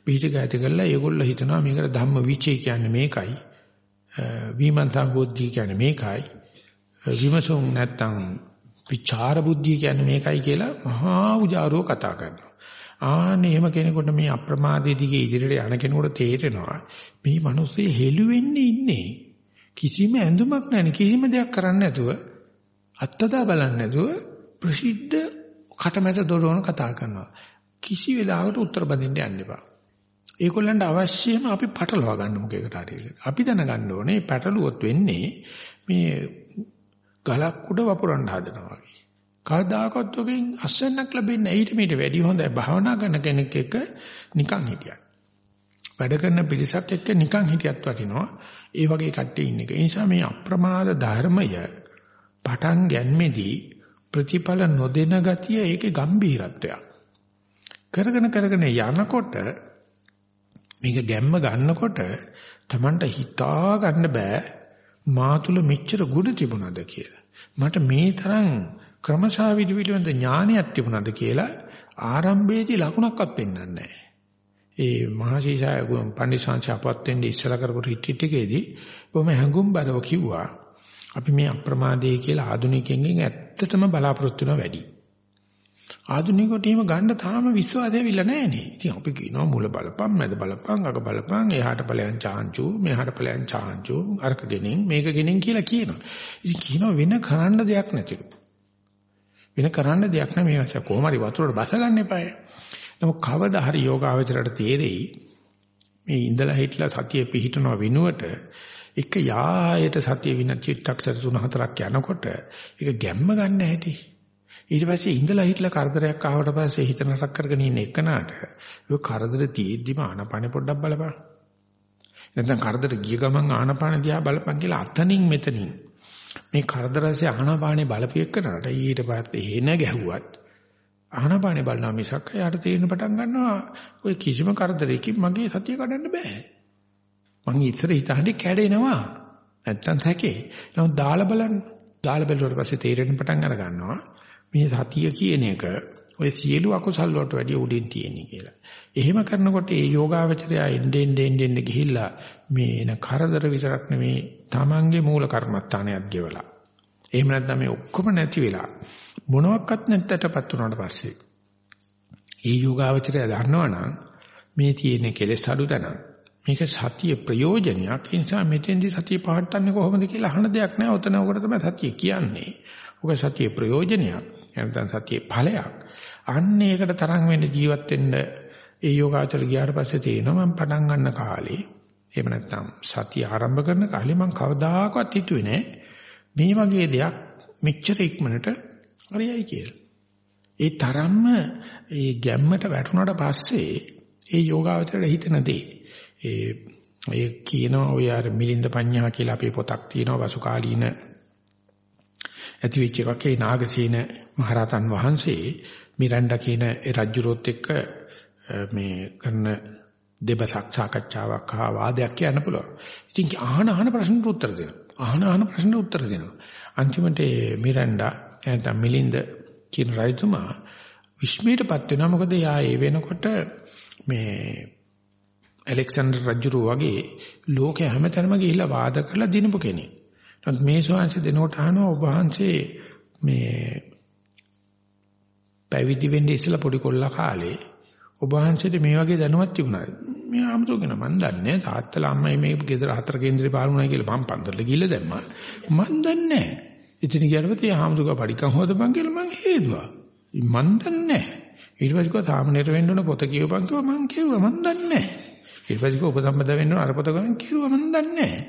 බීතික ඇති කරලා ඒගොල්ලෝ හිතනවා මේකට ධම්ම විචේ කියන්නේ මේකයි. විමන්තා බුද්ධිය කියන්නේ මේකයි. විමසුම් නැත්තම් විචාර බුද්ධිය කියන්නේ මේකයි කියලා මහා උජාරෝ කතා කරනවා. ආන්නේ එහෙම කෙනෙකුට මේ අප්‍රමාදයේ දිගේ ඉදිරියට යන කෙනෙකුට තේරෙනවා මේ මිනිස්සේ හෙළුවෙන්නේ ඉන්නේ කිසිම ඇඳුමක් නැණ කිසිම දෙයක් කරන්නේ නැතුව අත්තදා බලන්නේ නැතුව ප්‍රසිද්ධ කටමැද දොරවන කතා කරනවා. කිසි වෙලාවකට උත්තර බඳින්න යන්න එපා. ඒගොල්ලන්ට අවශ්‍යම අපි පටලවා ගන්න මොකේකට හරි. අපි දැනගන්න ඕනේ පැටලුවොත් වෙන්නේ මේ ගලක් උඩ වපුරන්න හදනවා වගේ. කවදාකවත් ඔකෙන් අස්සන්නක් ලැබෙන්නේ ඊට මීට වැඩි හොඳයි භාවනා කරන කෙනෙක් එක්ක නිකන් හිටියක්. වැඩ කරන පිරිසක් එක්ක නිකන් හිටියත් වටිනවා. ඒ වගේ කට්ටිය ඉන්න එක. ඒ නිසා මේ අප්‍රමාද ධර්මය පටන් ගැන්මේදී ප්‍රතිඵල නොදෙන ගතිය ඒකේ ගම්භීරත්වයක්. කරගෙන කරගෙන යනකොට මේක ගැම්ම ගන්නකොට Tamanට හිතා ගන්න බෑ මා තුල මෙච්චර ගුණ තිබුණාද කියලා. මට මේ තරම් ක්‍රමසාවිදි පිළිබඳ ඥානයක් තිබුණාද කියලා ආරම්භයේදී ලකුණක්වත් පෙන්වන්නේ නැහැ. ඒ මහසීසාය පණ්ඩිතාංශ අපවත් වෙන්නේ ඉස්සලා කරපු රිට්‍රීට් එකේදී බොහොම හැඟුම්overline කිව්වා අපි මේ අප්‍රමාදයේ කියලා ආධුනිකයෙන්ගෙන් ඇත්තටම බලාපොරොත්තු වෙනවා වැඩි. ආධුනිකයට එහෙම ගන්න තාම විශ්වාසය විල නැහනේ. ඉතින් අපි කියනවා මුල බලපන්, මැද බලපන්, අග බලපන්, එහාට ඵලයන් චාන්චු, මෙහාට ඵලයන් චාන්චු, අරක ගෙනින්, මේක ගෙනින් කියලා කියනවා. ඉතින් කියනවා වෙන කරන්න දෙයක් නැතිලු. වෙන කරන්න දෙයක් නැ මේ වැස කොහොම හරි වතුරට බස ගන්න එපායි. නමුත් කවදා හරි යෝගාවචරයට තේරෙයි මේ ඉඳලා හිටලා සතිය පිහිටනවා වෙනුවට එක යායට සතිය වින චිත්තක්ෂර තුන හතරක් යනකොට ඒක ගැම්ම ගන්න හැටි. ඊට පස්සේ ඉඳලා හිටලා කරදරයක් ආවට පස්සේ හිත නරක කරගෙන ඉන්න එකනට ඔය කරදර තියෙද්දිම ආනපන පොඩ්ඩක් බලපන්. නැත්නම් කරදර ගිය ගමන් ආනපන දිහා බලපන් කියලා අතනින් මෙතනින් මේ කරදරසේ ආනපානේ බලපියකනට ඊට පස්සේ එන ගැහුවත් ආනපානේ බලනවා මිසක් යාට තේරෙන පටන් ගන්නවා ඔය කිසිම කරදරයකින් මගේ සතිය කඩන්න බෑ. මං ඉස්සර හිතන්නේ කැඩෙනවා. නැත්තම් තැකේ. නමුත් දාලා බලන්න. දාලා බැලුවට පස්සේ තේරෙන පටන් අර ගන්නවා. මේ සතිය කියන එක ඔය සියලු අකුසල් වලට වැඩිය උඩින් තියෙන කියලා. එහෙම කරනකොට ඒ යෝගාවචරය එන්නෙන් එන්නෙන් ගිහිල්ලා මේ එන කරදර විතරක් නෙමේ තමන්ගේ මූල කර්මස්ථානයක් ගෙවලා. එහෙම නැත්නම් මේ ඔක්කොම නැති වෙලා මොනවත් නැත්තටපත් වුණාට පස්සේ ඒ යෝගාවචරය දන්නවනම් මේ තියෙන කෙලෙස් අඩු තැන මේක සතිය ප්‍රයෝජනයක් ඒ නිසා මෙතෙන්දි සතිය පවත්න්නේ කොහොමද කියලා අහන දෙයක් නෑ ඔතන උකට තමයි සතිය කියන්නේ. ඔක සතිය ප්‍රයෝජනයක් නැත්නම් සතිය ඵලයක්. අන්න ඒකට තරම් වෙන්න ජීවත් වෙන්න ඒ යෝගාචර ගියාට පස්සේ තේනවා මම පටන් ගන්න කාලේ එහෙම නැත්නම් සතිය ආරම්භ කරන කාලේ මම කවදාකවත් හිතුවේ නෑ මේ වගේ දෙයක් මෙච්චර ඉක්මනට හරියයි කියලා. ඒ තරම්ම ඒ ගැම්මට වැටුණාට පස්සේ ඒ යෝගාවචරයට හිතන දේ ඒ ඒ කියනවා ඔය අර මිලින්ද පඤ්ඤා කියලා අපේ පොතක් තියෙනවා වසු කාලීන ඇති වෙච්ච එකක් ඒ නාගසේන මහරහතන් වහන්සේ මිරණ්ඩා කියන ඒ රජුරොත් එක්ක මේ කරන දෙබසක් සාකච්ඡාවක් හා වාදයක් කියන්න පුළුවන්. ඉතින් අහන අහන ප්‍රශ්නට උත්තර දෙනවා. අහන අහන ප්‍රශ්නට උත්තර දෙනවා. අන්තිමට මිරණ්ඩා නැත්නම් මිලින්ද කියන රජතුමා විශ්මයටපත් වෙනවා මොකද යා ඒ වෙනකොට මේ ඇලෙක්සැන්ඩර් රජුරු වගේ ලෝකේ හැමතැනම ගිහිල්ලා වාද කරලා දිනපු කෙනෙක්. නමුත් මේ ශාංශ දෙනකොට අහනවා ඔබ වහන්සේ මේ පැවිදි වෙන්න ඉස්සලා පොඩි කොල්ලා කාලේ ඔබ වහන්සේට මේ වගේ දැනුවත් තිබුණාද? මේ ආමතුගෙන මන් දන්නේ තාත්තලා අම්මයි මේ ගෙදර හතර කේන්දරේ පාරුණා කියලා මම පන්තරට ගිහිල්ලා දැම්මා. මන් දන්නේ නැහැ. ඉතින් ගියරපත ඒ ආමතුක පඩිකම් හොදපන් කියලා මං හේදුවා. මන් දන්නේ නැහැ. ඊට පස්සේ කිව්වා සාමනීර වෙන්න ඕන පොත කියවපන් කිව්වා මං කිව්වා මන් දන්නේ නැහැ. ඊට පස්සේ කිව්වා උපසම්පද වෙන්න ඕන අර පොත ගන්න කිව්වා මන් දන්නේ නැහැ.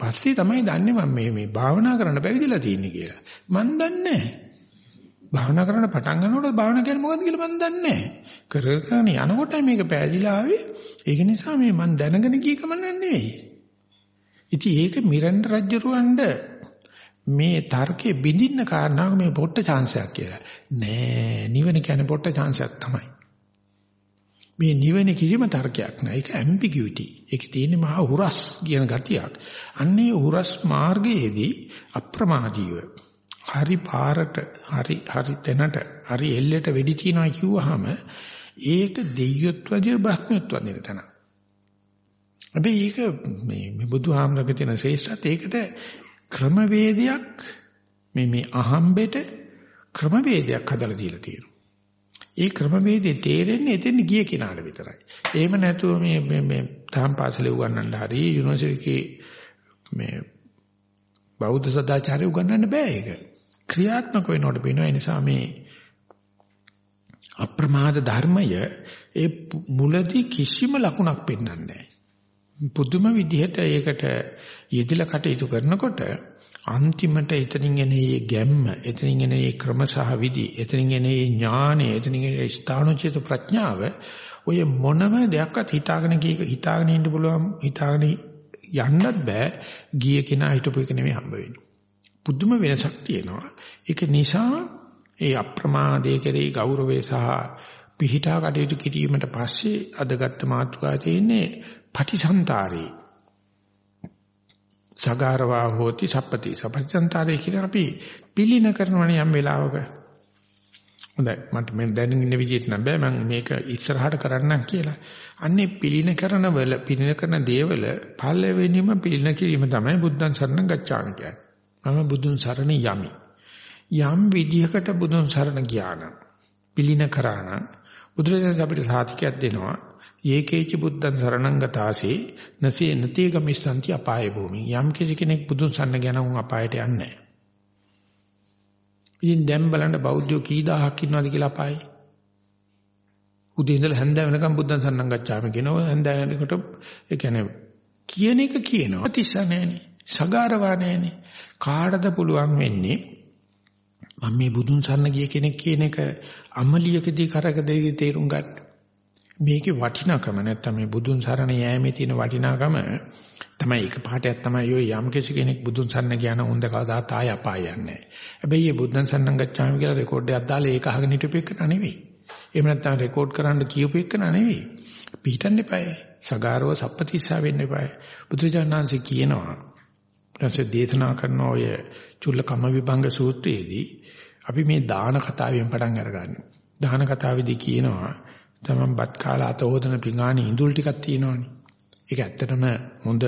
පස්සේ තමයි දන්නේ මම මේ මේ භාවනා කරන්න පැවිදිලා තියෙන්නේ කියලා. මන් දන්නේ නැහැ. භාවනා කරන්න පටන් ගන්නකොට භාවනා කියන්නේ මොකද්ද කියලා මම දන්නේ නැහැ. කරගෙන යනකොට මේක පෑදිලා ආවේ. ඒක නිසා මේ මම දැනගෙන ගිය කම නෙවෙයි. ඉතින් ඒක මිරණ්ඩ රජුරවණ්ඩ මේ තර්කයේ බිඳින්න කාරණාව මේ පොට්ට chance එකක් කියලා. නෑ නිවන කියන්නේ පොට්ට chance එකක් තමයි. මේ නිවන කිසිම තර්කයක් නෑ. ඒක ambiguity. ඒකේ තියෙන මහා හුරස් කියන ගතියක්. අන්නේ හුරස් මාර්ගයේදී අප්‍රමාදීව හරි පාරට හරි හරි තැනට හරි එල්ලයට වෙඩි තියනවා කිව්වහම ඒක දෙයියොත් වදින බ්‍රහ්මියොත් වදින තැන. හැබැයි ඒක මේ මේ බුදුහාමරක තියෙන ශ්‍රේෂ්ඨත් ඒකට ක්‍රමවේදයක් මේ මේ අහම්බෙට ක්‍රමවේදයක් හදලා දීලා තියෙනවා. ඒ ක්‍රමවේදේ තේරෙන්නේ එතෙන් ගිය කෙනාට විතරයි. එහෙම නැතුව මේ මේ මේ තාම් පාසලේ උගන්වන්න හරි යුනිවර්සිටි මේ බෞද්ධ සදාචාරය උගන්වන්න බෑ ඒක. ක්‍රියාත්මක වෙනකොට පේනවා ඒ නිසා මේ අප්‍රමාද ධර්මය ඒ මුලදී කිසිම ලකුණක් පෙන්වන්නේ නැහැ. පුදුම විදිහට ඒකට යෙදিলা කටයුතු කරනකොට අන්තිමට එතනින් එන මේ ගැම්ම, එතනින් එන මේ ක්‍රම සහ විදි, එතනින් එන මේ ඥානය, එතනින් එන ස්ථානෝචිත ප්‍රඥාව ඔය මොනම දෙයක්වත් හිතාගෙන කීක හිතාගෙන ඉන්න පුළුවන් හිතාගෙන යන්නත් බෑ ගිය කෙනා හිටපු එක නෙමෙයි හම්බ වෙන්නේ. පුදුම වෙනසක් තියෙනවා. ඒක නිසා ඒ අප්‍රමාදයේ කෙරෙහි ගෞරවය සහ පිහිටා කටයුතු කිරීමට පස්සේ අදගත්ත මාතෘකාව තියෙන්නේ පටිසන්තරේ. සගාරවා හෝති සප්පති. සප්පතිසන්තරේ කියන අපි පිළින කරනවනේ යම් වෙලාවක. හොඳයි මට මම දැනගෙන ඉන්න විදිහට නම් බෑ මම මේක ඉස්සරහට කරන්නම් කියලා. අන්නේ පිළින කරන වල පිළින කරන දේවල පළවෙනිම පිළින කිරීම තමයි බුද්ධං සරණ ගච්ඡාමි කියන්නේ. මම බුදුන් සරණ යමි. යම් විදිහකට බුදුන් සරණ ගියානම් පිළින කරානම් බුදුරජාණන් අපිට සාතිකයක් දෙනවා. ඒකේච බුද්ධං සරණං ගතාසේ නසේ නතී ගමිස්සන්ති අපාය භූමි. යම් කෙනෙක් බුදුන් සරණ ගියා නම් අපායට යන්නේ නැහැ. ඉතින් දැන් බලන්න බෞද්ධයෝ කී දහහක් ඉන්නවද කියලා අපායේ. උදේ ඉඳලා හැන්ද වෙනකම් බුද්ධං සරණං ගච්ඡාම කියනවා. හැන්ද වෙනකොට ඒ කියන්නේ කියන එක කියනවා. තිස්ස නැහනේ. සගාරවා නැහනේ. කාටද පුළුවන් වෙන්නේ මම මේ බුදුන් සරණ ගිය කෙනෙක් කියන එක අමලියකදී කරකදී තේරුම් ගන්න. මේකේ වටිනාකම නැත්තම් මේ බුදුන් සරණ යෑමේ තියෙන වටිනාකම තමයි එක පාඩයක් තමයි ඔය යම් කෙනෙක් බුදුන් සරණ ගියා නම් හොඳ කවදාත් ආය අපාය යන්නේ. හැබැයි මේ බුදුන් සරණ ගච්ඡාමි කියලා රෙකෝඩ් එකක් දාලා ඒක අහගෙන හිටපු එක නෙවෙයි. එහෙම නැත්නම් රෙකෝඩ් කරන්න කියපු එක නෙවෙයි. පිටින් එපායි. සගාරව සප්පතිස්සා වෙන්න එපායි. බුදුජානනාංශ කියනවා ඊටසේ දේශනා කරන ඔය චුල්ල කම විභංග සූත්‍රයේදී අපි මේ දාන කතාවෙන් පටන් අරගන්නවා. දාන කතාවේදී කියනවා තමන් බත් කාලා අත හොදන පිඟානේ ඉඳුල් ටිකක් තියෙනවනේ. ඒක ඇත්තටම හොඳ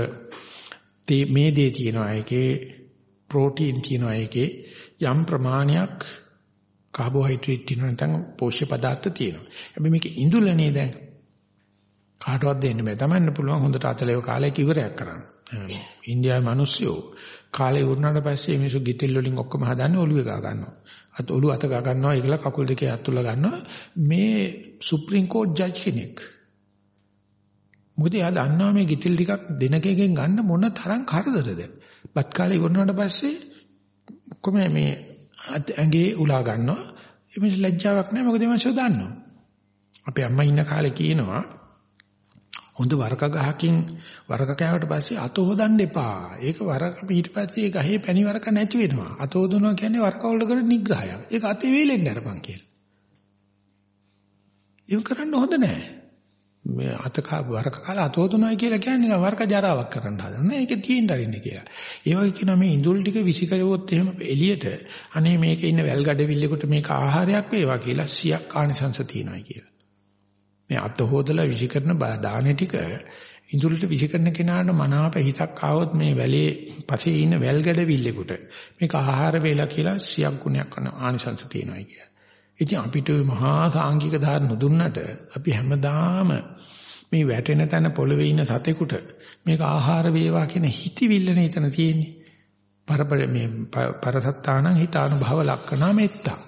මේ දේ තියෙනවා. ඒකේ ප්‍රෝටීන් තියෙනවා. ඒකේ යම් ප්‍රමාණයක් කාබෝහයිඩ්‍රේට් තියෙනවා නැත්නම් පෝෂ්‍ය පදාර්ථ තියෙනවා. හැබැයි මේක ඉඳුලනේ දැන්. කාටවත් දෙන්න බෑ. තමන්න පුළුවන් හොඳට අතලේව කාලයක ඉවරයක් කරන්න. ඉන්දියාවේ මිනිස්සු කාලේ වුණාට පස්සේ මිනිස්සු ගිතෙල් වලින් ඔක්කොම හදන්නේ ඔළුවේ ගා ගන්නවා. අත ඔළුව අත ගා ගන්නවා ඒකල කකුල් දෙකේ අත් තුල ගන්නවා. මේ සුප්‍රීම කෝට් ජජ් කෙනෙක්. මොකද එයා දන්නවා මේ ගිතෙල් ටිකක් දෙනකෙන් ගන්න මොන තරම් කරදරද. බත් කාලේ වුණාට පස්සේ ඔක්කොම මේ ඇඟේ උලා ගන්නවා. ඒ මිනිස් ලැජ්ජාවක් නැහැ මොකද එමන්සෝ දන්නවා. අපේ අම්මා ඉන්න කාලේ කියනවා හොඳ වරක ගහකින් වරක කෑවට පස්සේ අත හොදන්න එපා. ඒක වරක ඊට පස්සේ ගහේ පැණි වරක නැති වෙනවා. අත හොදනවා කියන්නේ වරක වල කරන නිග්‍රහයක්. ඒක අතේ වේලෙන්න අරපන් කියලා. ඒක කරන්න හොඳ නැහැ. මේ අතක වරක කාලා අතෝතුනයි කියලා කියන්නේ වරක ජරාවක් කරන්න හදන නෑ ඒක තියෙන්න අරින්නේ කියලා. ඒ වගේ කියනවා මේ ඉඳුල් ටික විසිකරුවොත් එහෙම එළියට අනේ මේකේ ඉන්න වැල් ගඩවිල්ලෙකුට මේක ආහාරයක් වේවා කියලා සියක් ආනිසංශ තියෙනවා කියලා. මේ අත හොදලා විසිකරන දාහනේ ටික ඉඳුල්ට විසිකරන කෙනාට මනාප හිතක් ආවොත් මේ වැලේ පසේ ඉන්න වැල් ගඩවිල්ලෙකුට මේක ආහාර වේලා කියලා සියක් ගුණයක් කරන ආනිසංශ තියෙනවා කියලා. ඉතින් අපිට මහා සාංගික ධාරණ දුන්නට අපි හැමදාම මේ වැටෙන තැන පොළවේ ඉන්න සතෙකුට මේක ආහාර වේවා කියන හිතවිල්ලනේ එතන තියෙන්නේ. පරපර මේ පරසත්තානං හිතානුභව ලක්කනා මෙත්තා.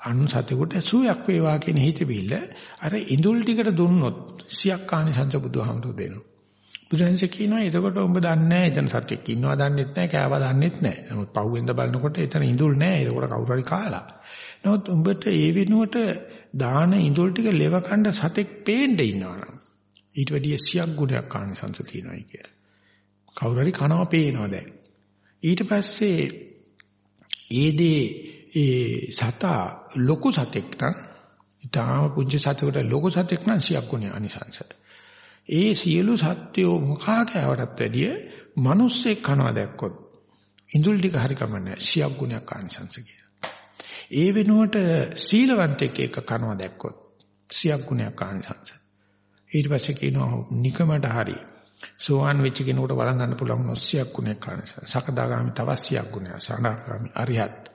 අනු සතෙකුට සුවයක් වේවා කියන හිතවිල්ල අර ඉඳුල් ටිකට දුන්නොත් සියක් කාණිසංස බුදුහාමුදුරු දෙනවා. බුදුහන්සේ කියනවා එතකොට ඔබ දන්නේ නැහැ එතන සතෙක් ඉන්නවා දන්නෙත් නැහැ කෑවා දන්නෙත් නැහැ. නමුත් පහුවෙන්ද බලනකොට එතන ඉඳුල් නැහැ. ඒකට කවුරු හරි කාලා. නමුත් උඹට ඒ වෙනුවට දාන ඉඳුල් ටික ලෙව කණ්ඩ සතෙක් පේන්න ඉන්නවනම් ඊට වැඩිය සියක් ගුණයක් ආනිසංස තියෙනවායි කිය. කවුරු හරි කනවා පේනවා දැන්. ඊට පස්සේ ඒ දේ ඒ සතා ලොකු සතෙක් නම් ඊටාම පුංචි සතෙකුට ලොකු සතෙක් නම් සියක් ගුණ ආනිසංස. ඒ සියලු සත්‍යෝ මුඛා කෑවටත් වැඩිය මිනිස්සෙක් කනවා දැක්කොත් ඉඳුල් ටික හරි කමන්නේ සියක් ගුණයක් ආනිසංස කිය. ඒ වෙනුවට සීලවන්තෙක් එක කනවා දැක්කොත් සියක් ගුණයක් ආනිසංස. ඊට පස්සේ කියනවා නිකමට හරි සෝවන් වෙච්ච කෙනෙකුට වළඳන්න පුළුවන් නොසියක් ගුණයක් ආනිසංස. සකදාගාමි තවත් සියක් ගුණයක්. සනාගාමි අරියත්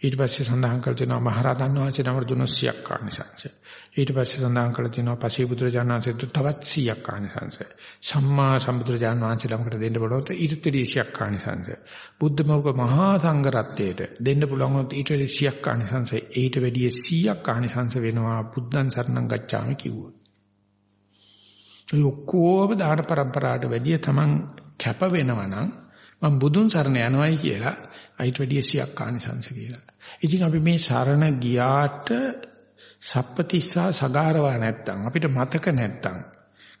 ඊට පස්සේ සඳහන් කළ තියෙනවා මහරහතන් වහන්සේ නමර දුන 100ක් ආනිසංශ. ඊට පස්සේ සඳහන් කළ තියෙනවා පසීපුත්‍රජාණන් වහන්සේට තවත් 100ක් ආනිසංශ. සම්මා සම්බුදුරජාණන් වහන්සේ ළමකට දෙන්න බලවත් ඊට 100ක් ආනිසංශ. බුද්ධ මෞක මහා සංඝ රත්නයේට දෙන්න පුළුවන් වුණොත් ඊට 100ක් ආනිසංශ. ඊට වැඩිය 100ක් ආනිසංශ වෙනවා බුද්ධං සරණං ගච්ඡාමි කිව්වොත්. ඒ ඔක්කොම දාන પરම්පරාවට වැඩිය තමන් කැප වෙනවා නම් මම බුදුන් සරණ යනවායි කියලා අයිට වැඩිය සියක් ආනිසංස කියලා. ඉතින් අපි මේ සරණ ගියාට සප්පතිස්සා සගාරවා නැත්තම් අපිට මතක නැත්තම්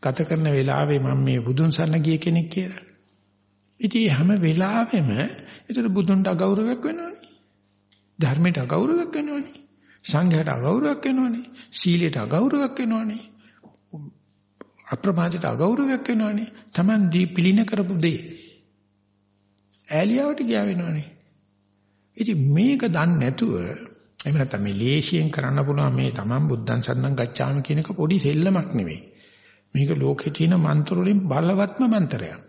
ගත කරන වෙලාවේ මම මේ බුදුන් සරණ ගිය කෙනෙක් කියලා. ඉතින් හැම වෙලාවෙම ඒතර බුදුන්ට අගෞරවයක් වෙනවනේ. ධර්මයට අගෞරවයක් වෙනවනේ. සංඝයට අගෞරවයක් වෙනවනේ. සීලයට අගෞරවයක් වෙනවනේ. අප්‍රමාදයට අගෞරවයක් වෙනවනේ. Taman දී පිළින කරපු දේ ඈලියාවට ගියා වෙනවනේ. ඉතින් මේක දන්නේ නැතුව එහෙම නැත්නම් මේ ලේසියෙන් කරන්න පුළුවන් මේ තමන් බුද්ධං සරණං ගච්ඡාමි කියන එක පොඩි සෙල්ලමක් නෙවෙයි. මේක ලෝකේ තියෙන මන්ත්‍ර වලින් බලවත්ම මන්ත්‍රයක්.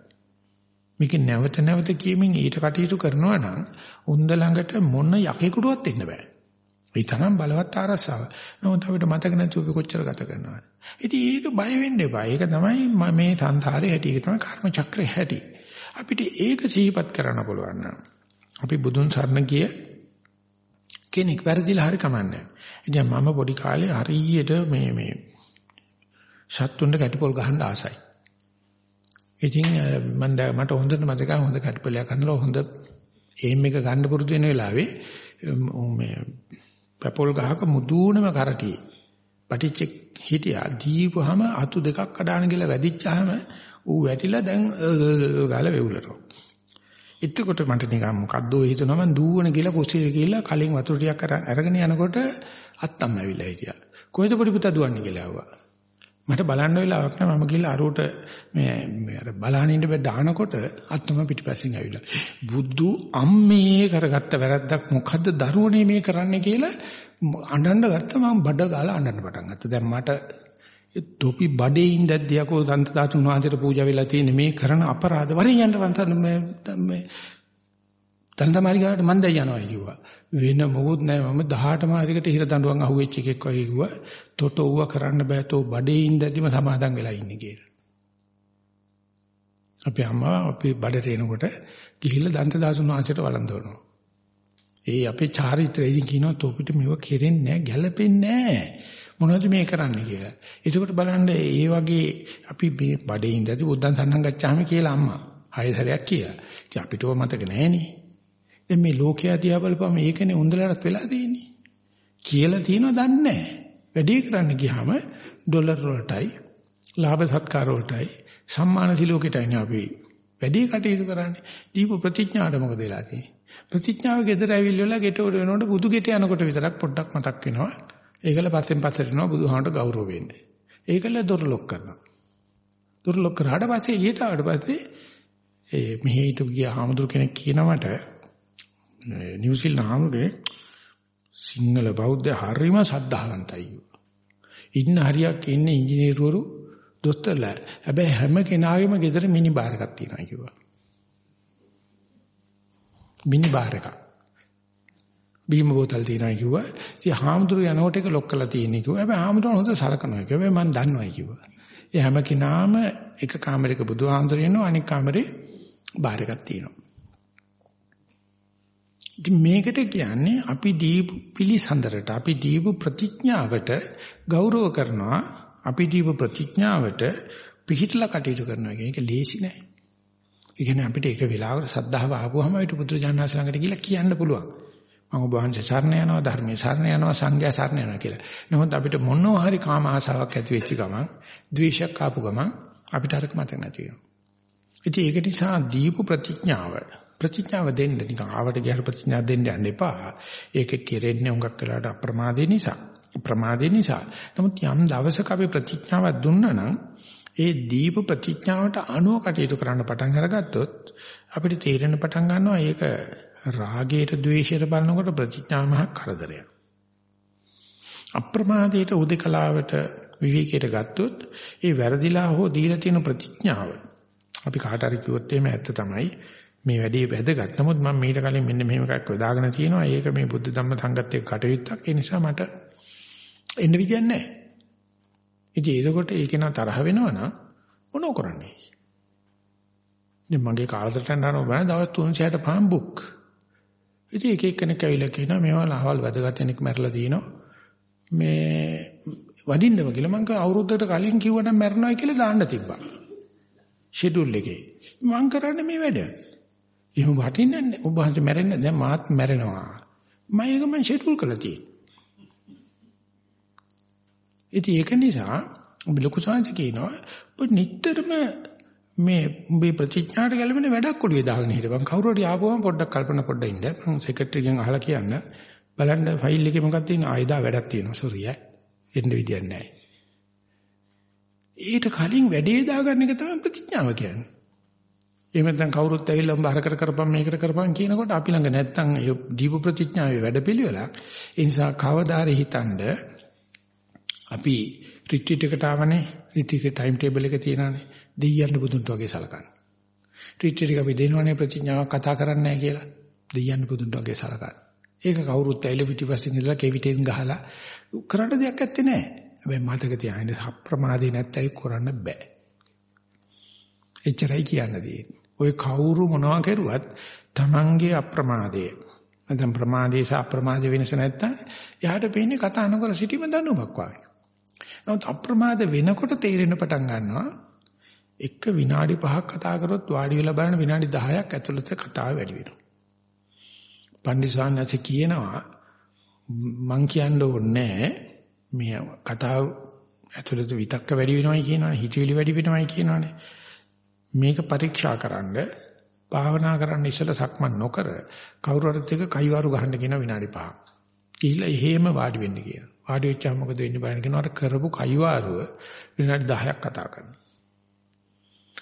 මේක නැවත නැවත කියමින් ඊට කටයුතු කරනවා නම් උන්ද ළඟට මොන යකෙකුටවත් එන්න බෑ. ඒ තරම් බලවත් ආරසාව. නමුත් අපිට මතක නැතුව අපි කොච්චර ගත කරනවද? ඉතින් ඒක බය වෙන්න එපා. ඒක තමයි මේ සංසාරේ හැටි. ඒක තමයි කර්ම චක්‍රේ හැටි. අපිට ඒක සිහිපත් කරන්න පුළුවන් අපි බුදුන් සරණ ගිය කෙනෙක් වැරදිලා හරි කමන්නේ. ඉතින් මම පොඩි කාලේ හරියට මේ මේ සත්තුන්ට කැටිපොල් ගහන්න ආසයි. ඉතින් මම මට හොඳට මතකයි හොඳ කැටිපොලයක් අඳලා හොඳ එයිම් එක ගන්න පුරුදු වෙන වෙලාවේ මේ පැපොල් ගහක මුදුනම කරටියේ පටිච්ච හිටියා දීපුවාම අතු දෙකක් කඩාන ගිහලා වැදිච්චාම ඌ වැටිලා දැන් ගාලා වෙවුලනවා. එතකොට මට නිකන් මොකද්ද හිතනවා මං දූවන කියලා කුස්සියේ ගිහිල්ලා කලින් වතුර ටිකක් අරගෙන යනකොට අත්තම් ඇවිල්ලා හිටියා. කොහෙද පොඩි පුතා දුවන්නේ කියලා ඇහුවා. මට බලන්න වෙලාවක් නෑ මම ගිහලා අරෝට මේ අර බලහන් ඉන්න බෑ දානකොට අත්තම පිටිපස්සෙන් ඇවිල්ලා. බුදු අම්මේ කරගත්ත වැරද්දක් මොකද්ද දරුවනේ මේ කරන්නේ කියලා අඬන්න ගත්තා මම බඩ ගාලා අඬන්න පටන් ගත්තා. දැන් මට තොපි බඩේ ඉඳද්දී යකෝ දන්ත ධාතුන් වහන්සේට පූජා වෙලා තියෙන මේ කරන අපරාධ වරින් යන්න වන්තන මේ මේ දන්තමාලිගාවට මන් දැන් යනවා කිව්වා. වෙන මොකුත් නැහැ. මම 18 මාසයකට හිර දඬුවම් අහුවෙච්ච එකෙක් වගේ කිව්වා. තොට ඌව කරන්න බෑ. තෝ බඩේ ඉඳද්දිම සමාදම් වෙලා ඉන්නේ කියලා. අපි අම්මා අපි බඩට එනකොට ගිහිල්ලා දන්ත ධාතුන් වහන්සේට වළඳවනවා ඒ අපේ චාරිත්‍රයෙන් කියනවා තොපිට මෙව කෙරෙන්නේ නැහැ. ගැළපෙන්නේ නැහැ. මොනවද මේ කරන්නේ කියලා. එතකොට බලන්න ඒ වගේ අපි මේ බඩේ ඉඳදී බුද්ධං සන්නං ගච්ඡාමි කියලා අම්මා හය සැරයක් කියලා. ඉතින් අපිට ඕක මතක නැහැනේ. දැන් මේ ලෝකයේ දිහා බලපුවම ඒකනේ උන්දලටත් වෙලා තියෙන්නේ. කියලා තියෙනව දන්නේ නැහැ. වැඩි කරන්න ගියාම ඩොලර් වලටයි ලාභ සත්කාර වලටයි සම්මාන සිලෝකෙටයි අපි වැඩි කටයුතු කරන්නේ. දීප ප්‍රතිඥාට මොකද වෙලා තියෙන්නේ? ප්‍රතිඥාව ගෙදර ඇවිල්ලා ගෙට වෙනකොට බුදු ගෙට යනකොට විතරක් පොඩ්ඩක් මතක් වෙනවා. ඒකල පස්සෙන් පස්සට යනවා බුදුහාමට ගෞරව වෙන්නේ. ඒකල දොර ලොක් කරනවා. දොර ලොක් කරාට පස්සේ එළියට ආවට පස්සේ ඒ මෙහි හිටු ගිය හාමුදුර කෙනෙක් කියනවට නිව්සීලන්ත හාමුදුරේ සිංහල බෞද්ධ හරිම සද්ධාවන්තයි. ඉන්න හරියක් ඉන්නේ ඉංජිනේරුවරු දොස්තරලා. හැබැයි හැම කෙනාගේම ගෙදර මිනි බාර් එකක් තියෙනවා කිව්වා. මිනි බාර් එකක්. බීම බෝතල් තියෙනවා කිව්වා. ඉතින් හාමුදුරු යනකොට ඒක ලොක් කරලා තියෙනවා කිව්වා. හැබැයි හාමුදුරුවෝ හොඳ සලකනවා කිව්වා. මම දන්නවයි කිව්වා. ඒ හැම කෙනාම එක කාමරයක බුදුහාමුදුරු ඉන්නවා අනිත් කාමරේ බාර් එකක් තියෙනවා. ඉතින් මේකට කියන්නේ අපි දීපු පිළිසඳරට අපි දීපු ප්‍රතිඥාවට ගෞරව කරනවා අපි දීපු ප්‍රතිඥාවට පිහිටලා කටයුතු කරනවා කියන එක ලේසි නෑ. ඒ කියන්නේ අපිට ඒක වෙලාවකට සද්ධාව ආපුවම ඊට පුදුරජානනාස ළඟට ගිහිල්ලා කියන්න පුළුවන්. මම ඔබ වහන්සේ සරණ යනවා ධර්මයේ සරණ යනවා සංඝයා සරණ යනවා කියලා. නමුත් අපිට මොනවා හරි කාම ආසාවක් ඇති වෙච්ච ගමන්, ද්වේෂයක් ආපු ගමන් අපිට අරක මතක නැති වෙනවා. ඉතින් ඒක නිසා දීපු ප්‍රතිඥාව ප්‍රතිඥාව දෙන්න නිකන් ආවට ගියර ප්‍රතිඥා දෙන්න යන්න එපා. ඒක කෙරෙන්නේ උඟක් වෙලාට අප්‍රමාදේ නිසා. ප්‍රමාදේ නිසා. නමුත් යම් දවසක අපි ප්‍රතිඥාවක් දුන්නා නම් ඒ දීප ප්‍රතිඥාවට අනුව කටයුතු කරන්න පටන් අරගත්තොත් අපිට තේරෙන පටන් ගන්නවා ඒක රාගයට ද්වේෂයට බලනකොට ප්‍රතිඥා මහ කරදරයක්. අප්‍රමාදයට උදකලාවට විවේකයට ගත්තොත් ඒ වැරදිලා හෝ දීලා තියෙන ප්‍රතිඥාව අපි කාට හරි කිව්වොත් එහෙම ඇත්ත තමයි මේ වැඩේ වැදගත්. නමුත් මම මීට කලින් මෙන්න මෙහෙම එකක් යොදාගෙන තියෙනවා. ඒක මේ බුද්ධ ධම්ම සංගත් එක්ක කටයුත්තක්. ඒ නිසා මට එන්න විදියක් නැහැ. ඉතින් ඒකකොට ඒක නා තරහ වෙනවනම් මොනෝ කරන්නේ? ඉතින් මගේ කාලසටහන යනවා බෑ දවස් 365 බුක්. ඉතින් එක එක්කෙනෙක් ඇවිල්ලා කියනවා මේවා ලහවල් වැදගත් කෙනෙක් මැරලා දිනවා. මේ වඩින්නම කියලා මං අවුරුද්දකට කලින් කිව්වනම් මැරෙනවා කියලා දාන්න තිබ්බා. ෂෙඩියුල් එකේ. මං කරන්නේ මේ වැඩ. එහෙම වටින්නේ නැහැ. ඔබ වහන්සේ මැරෙන්නේ දැන් මාත් මැරෙනවා. මම ඒක මං ෂෙඩියුල් කරලා තියෙන්නේ. ඉතින් ඒක නිසා ඔබ ලොකු සංහස කියනවා ඔබ නිටතරම මේ උඹේ ප්‍රතිඥාට ගැලපෙන වැඩක් ඔළුවේ දාගෙන හිටපන් කවුරු හරි ආපුවම පොඩ්ඩක් කල්පනා පොඩ්ඩක් ඉන්න. මම සෙක්‍රටරිගෙන් අහලා කියන්න. බලන්න ෆයිල් එකේ මොකක්ද තියෙන්නේ? ආයදා වැඩක් තියෙනවා. සෝරි ඈ. එන්න විදියක් නැහැ. ඊට කලින් වැඩේ දාගන්න එක තමයි ප්‍රතිඥාව කියන්නේ. එහෙම නැත්නම් කවුරුත් ඇවිල්ලා උඹ අරකට කරපම් මේකට කරපම් කියනකොට අපි ළඟ නැත්නම් ඒ දීප ප්‍රතිඥාවේ වැඩපිළිවෙලක් ඒ නිසා කවදාරි හිතනද අපි රිට්‍රීට් එකට ආවනේ රිට්‍රීට් ටයිම් ටේබල් එක තියෙනවානේ දෙයියන් බුදුන්ට වගේ සලකන්න. රිට්‍රීට් එක අපි දෙනවනේ ප්‍රතිඥාවක් කතා කරන්නේ නැහැ කියලා දෙයියන් බුදුන්ට වගේ සලකන්න. ඒක කවුරුත් ඇවිල්ලා පිටිපස්සෙන් ඉඳලා කෙවිතෙන් ගහලා කරන්න දෙයක් ඇත්තේ නැහැ. හැබැයි මතක තියාගන්න අප්‍රමාදේ නැත්තයි කරන්න බෑ. එච්චරයි කියන්න තියෙන්නේ. ඔය කවුරු මොනවා කරුවත් Tamange අප්‍රමාදයේ නැත්නම් ප්‍රමාදයේ සහ අප්‍රමාදයේ වෙනස නැත්තම් එයාට පේන්නේ කතා නොකර සිටීම දනුවක් වගේ. නමුත් අප්‍රමාද වෙනකොට තේරෙන පටන් ගන්නවා එක විනාඩි 5ක් කතා කරොත් වාඩි වෙලා බලන විනාඩි 10ක් ඇතුළත කතාව වැඩි වෙනවා. පණ්ඩිසාන්නස කියනවා මං කියන්න ඕනේ මේ කතාව ඇතුළත විතක්ක වැඩි වෙනවයි කියනවනේ හිතවිලි වැඩි වෙනවයි කියනවනේ මේක පරීක්ෂා කරන්න භාවනා කරන්න ඉස්සෙල්ලා සක්මන් නොකර කවුරු හරි දෙක කයිවාරු ගහන්න කියන විනාඩි 5ක්. ගිහිල්ලා එහෙම වාඩි වෙන්න කියනවා. වාඩි වෙච්චාම මොකද වෙන්නේ බලන්න කියනවා අර කරපු කයිවාරුව විනාඩි 10ක් කතා කරනවා.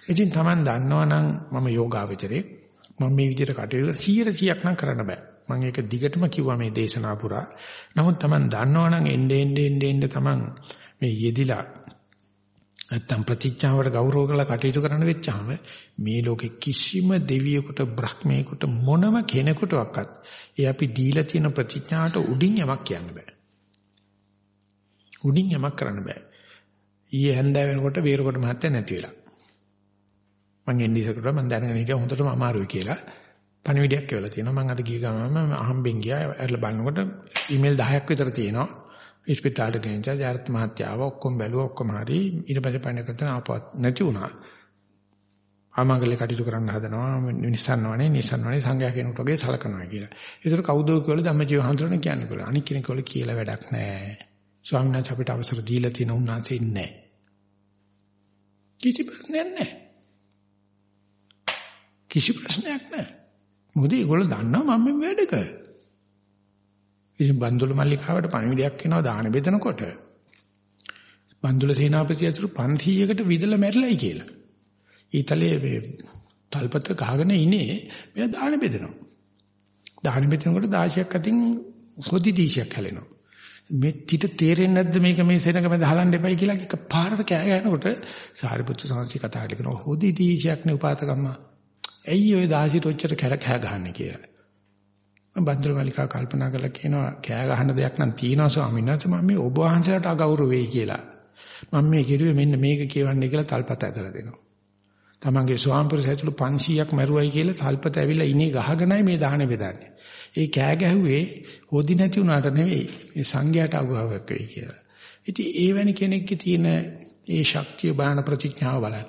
ඉතින් Taman දන්නවනම් මම යෝගාවචරේ මම මේ විදිහට කටයුතු 100%ක් නම් කරන්න බෑ. මම ඒක දිගටම කිව්වා මේ දේශනා පුරා. නමුත් Taman දන්නවනම් එnde ende ende ende Taman මේ යෙදිලා නැත්තම් ප්‍රතිඥාවට ගෞරව කරලා කටයුතු කරන්න වෙච්චාම මේ ලෝකෙ කිසිම දෙවියෙකුට බ්‍රහ්මයෙකුට මොනම කෙනෙකුටවත් ඒ අපි දීලා තියෙන ප්‍රතිඥාවට උඩින් යමක් කියන්න බෑ. උඩින් යමක් කරන්න බෑ. ඊයේ හැන්දෑ වෙනකොට වීරකොට මහත්තයා නැති වෙලා. මං එන්නේ ඉස්සරකට මං දැනගෙන හිටියා හොඳටම අමාරුයි කියලා. පණිවිඩයක් කියලා තියෙනවා. මං අද ගිය ගමම අහම්බෙන් ගියා. ඇරලා බලනකොට ඊමේල් 10ක් විතර තියෙනවා. ඉස්පිතාලට ගෙනිච්චා ජාරත් මහත්තයාව ඔක්කොම බැලුවා ඔක්කොම හරි ඊට පස්සේ පණිවිඩ කරන ආපවත් නැති වුණා. ආමංගලේ කටයුතු කරන්න හදනවා නිසන්වනේ නිසන්වනේ සංඝයා කෙනෙකුට වගේ සලකනවා කියලා. ඒතර කවුද කියලා ධම්මජීව හඳුරන කියන්නේ කියලා. අනික් කෙනෙක් වල කියලා වැඩක් නැහැ. ස්වාමීන් වහන්සේ අපිට අවසර දීලා තියෙන උන්වහන්සේ ඉන්නේ කිසි ප්‍රශ්නයක් නැහැ. කිසි ප්‍රශ්නයක් නැහැ. මොකද ඒගොල්ලෝ දන්නවා මම මේ වැඩ කර. ඉතින් බන්දුල මල්ලිකාවට පණිවිඩයක් එනවා දාන බෙදනකොට බන්දුල සේනාපති අතුරු 500කට විදලා මැරිලායි කියලා. ඊතලයේ මේ තල්පත ගහගෙන ඉනේ මෙයා දාන බෙදෙනවා. දාන බෙදෙනකොට 16ක් අතින් හොදි දීශයක් හැලෙනවා. මේ පිට තේරෙන්නේ නැද්ද මේක මේ සෙනඟ මැද හලන්න එපයි කියලා එක පාරට කෑ ගහනකොට සාරිපුත්තු සංසි කතා කරගෙන හොදි දීශයක් නේ උපාතකම්ම. ඇයි ඔය 16 ඔච්චර කැර කෑ ගහන්නේ කියලා. බන්දර මල්ලිකා කල්පනා කරලා කියනවා කෑ ගහන දෙයක් නම් තියෙනවා ස්වාමීන් වහන්සේ මම මේ ඔබ වහන්සේලාට අගෞරව වෙයි කියලා. මම මේ කිරුවේ මෙන්න මේක කියවන්නේ කියලා තල්පත ඇදලා දෙනවා. තමන්ගේ ස්වාමපුරුෂය ඇතුළු 500ක් මරුවයි කියලා තල්පත ඇවිල්ලා ඉනේ ගහගෙනයි මේ දාහන බෙදන්නේ. ඒ කෑ ගැහුවේ හොදි නැති වුණාට නෙවෙයි මේ සංඝයාට අගෞරවයක් වෙයි කියලා. ඉතින් ඒ වැනි කෙනෙක්ගේ තියෙන ඒ ශක්තිය බාන ප්‍රතිඥාව බලන්න.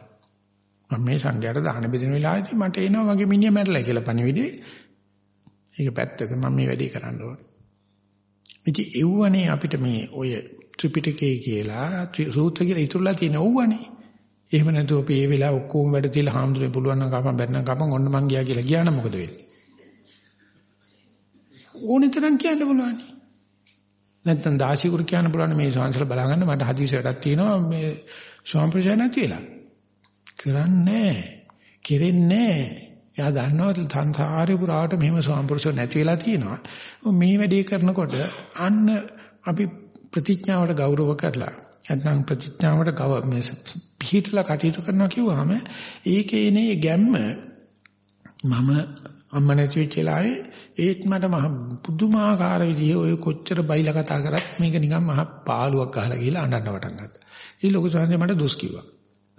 මම මේ සංඝයාට දාහන බෙදෙන වෙලාවේදී මට එනවා මගේ මිනිහා මැරලා කියලා පණිවිඩේ. ඒක පැත්තක මම මේ වැඩේ කරන්න ඕන. ඉතින් එව්වනේ අපිට මේ ඔය ත්‍රිපිටකය කියලා සූත්‍ර කියලා ඉතුරුලා තියෙන ඕවනේ. එහෙම නැතුව අපි මේ වෙලාව ඔක්කොම වැඩ තියලා හාමුදුරනේ පුළුවන් නම් කපන් බැන්නම් කපන් ඔන්න මං ගියා කියලා ගියා නම් මොකද වෙන්නේ? ඕනේ තරම් කියන්න පුළුවන්. නැත්තම් දාශිකුරු කියන්න පුළුවන් මේ ශාන්සල බලාගන්න මට හදිසි වැඩක් තියෙනවා මේ ස්වාමප්‍රජා නැති වෙලා. කරන්නේ කෙරෙන්නේ එයා දන්නවා සංසාරේ පුරාට මෙහෙම ස්වාමපුරුෂෝ නැති වෙලා තියෙනවා. මේ වැඩේ කරනකොට අන්න අපි ප්‍රතිඥාවට ගෞරව කරලා නැත්නම් ප්‍රතිඥාවට ගව මේ පිළිහිටලා කටයුතු කරනවා කිව්වහම ඒකේ එනේ ගැම්ම මම අම්ම නැති වෙච්ච වෙලාවේ ඒත් මට මහ පුදුමාකාර විදිහේ ඔය කොච්චර බයිලා කතා කරත් මේක නිකන් මහ පාළුවක් ගහලා ගිහලා අඬන්න පටන් ගත්තා. ඒ ලොකු සංහසේ මට දොස් කිව්වා.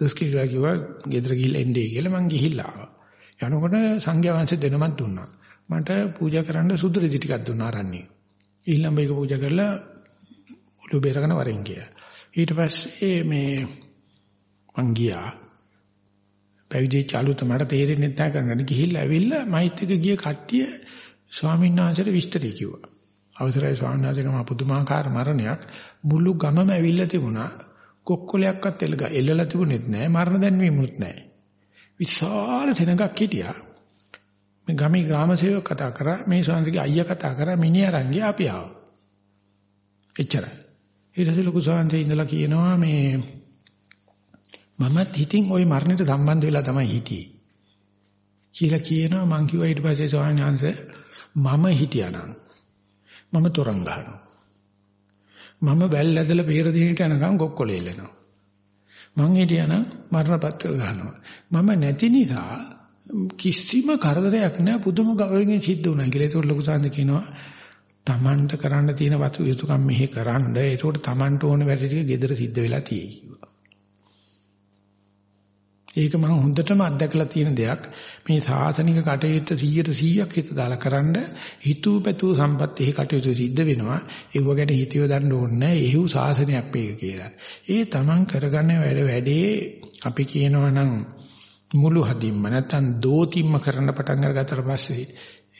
දොස් කිව්වා කිව්වා ගෙදර ගිහිල්ලා එන්නේ කියලා මං ගිහිල්ලා ආවා. යනකොට සංඝයා වහන්සේ දෙනමක් දුන්නා. මට පූජා කරන්න සුදු රිදි ටිකක් දුන්නා ආරන්නේ. ඊළඟ මේක පූජා කරලා ඔළුව බේරගෙන වරෙන් ගියා. ඊට පස්සේ මේ මං ගියා පැවිදි චාලුත මට තේරෙන්නේ නැහැ කරන්න ගිහිල්ලා ඇවිල්ලා මයිත් එක ගිය කට්ටිය ස්වාමීන් වහන්සේට විස්තරය කිව්වා. අවසරයි ස්වාමීන් වහන්සේ කම පුදුමාකාර මරණයක් මුළු ගමම ඇවිල්ලා තිබුණා. කොක්කොලයක්වත් එල්ග එල්ලලා තිබුණෙත් නැහැ. මරණ දැන්වීමුත් නැහැ. විශාල සෙනඟක් හිටියා. මේ ගමේ ග්‍රාම සේවක කතා කරා මේ ස්වාමීන්ගේ අයියා කතා කරා මිනිහා රංගිය අපි ආවා. එච්චරයි. ඊට පස්සේ ලොකු ස්වාමීන් ඉඳලා කියනවා මේ මමත් හිතින් ওই මරණයට සම්බන්ධ වෙලා තමයි හිටියේ. කියලා කියනවා මං කිව්වා ඊට පස්සේ ස්වාමීන් වහන්සේ මම හිටියානම් මම තොරන් ගහනවා. මම වැල් ඇදලා බේර දෙන්නට යනකම් ගොක්කොලේ එල්ලනවා. මං හිටියානම් මරණ පත්‍ර ගන්නවා. මම නැති නිසා කිසිම කරදරයක් නැහැ පුදුම ගෞරවයෙන් සිද්ධ වුණා කියලා. ඒක ලොකු සාන්ද කියනවා. Tamanට කරන්න තියෙන වතු යුතුයකම් මෙහි කරන්න. ඒකට Tamanට ඕන වැඩ ටික gedara සිද්ධ වෙලා තියෙයි. ඒක මම හොඳටම අත්දැකලා තියෙන දෙයක්. මේ සාසනික කටයුත්ත 100ට 100ක් හිත දාලා කරන්න හිතූ පැතූ සම්පත් එහි කටයුතු සිද්ධ වෙනවා. ඒව ගැන හිතියව දන්න ඕනේ නැහැ. ඒහු සාසනයක් මේක කියලා. ඒ තමන් කරගන්න වැඩ වැඩේ අපි කියනවා නම් මුළු හදින්ම නැත්තම් දෝතිම්ම කරන්න පටන් අරගත්තට පස්සේ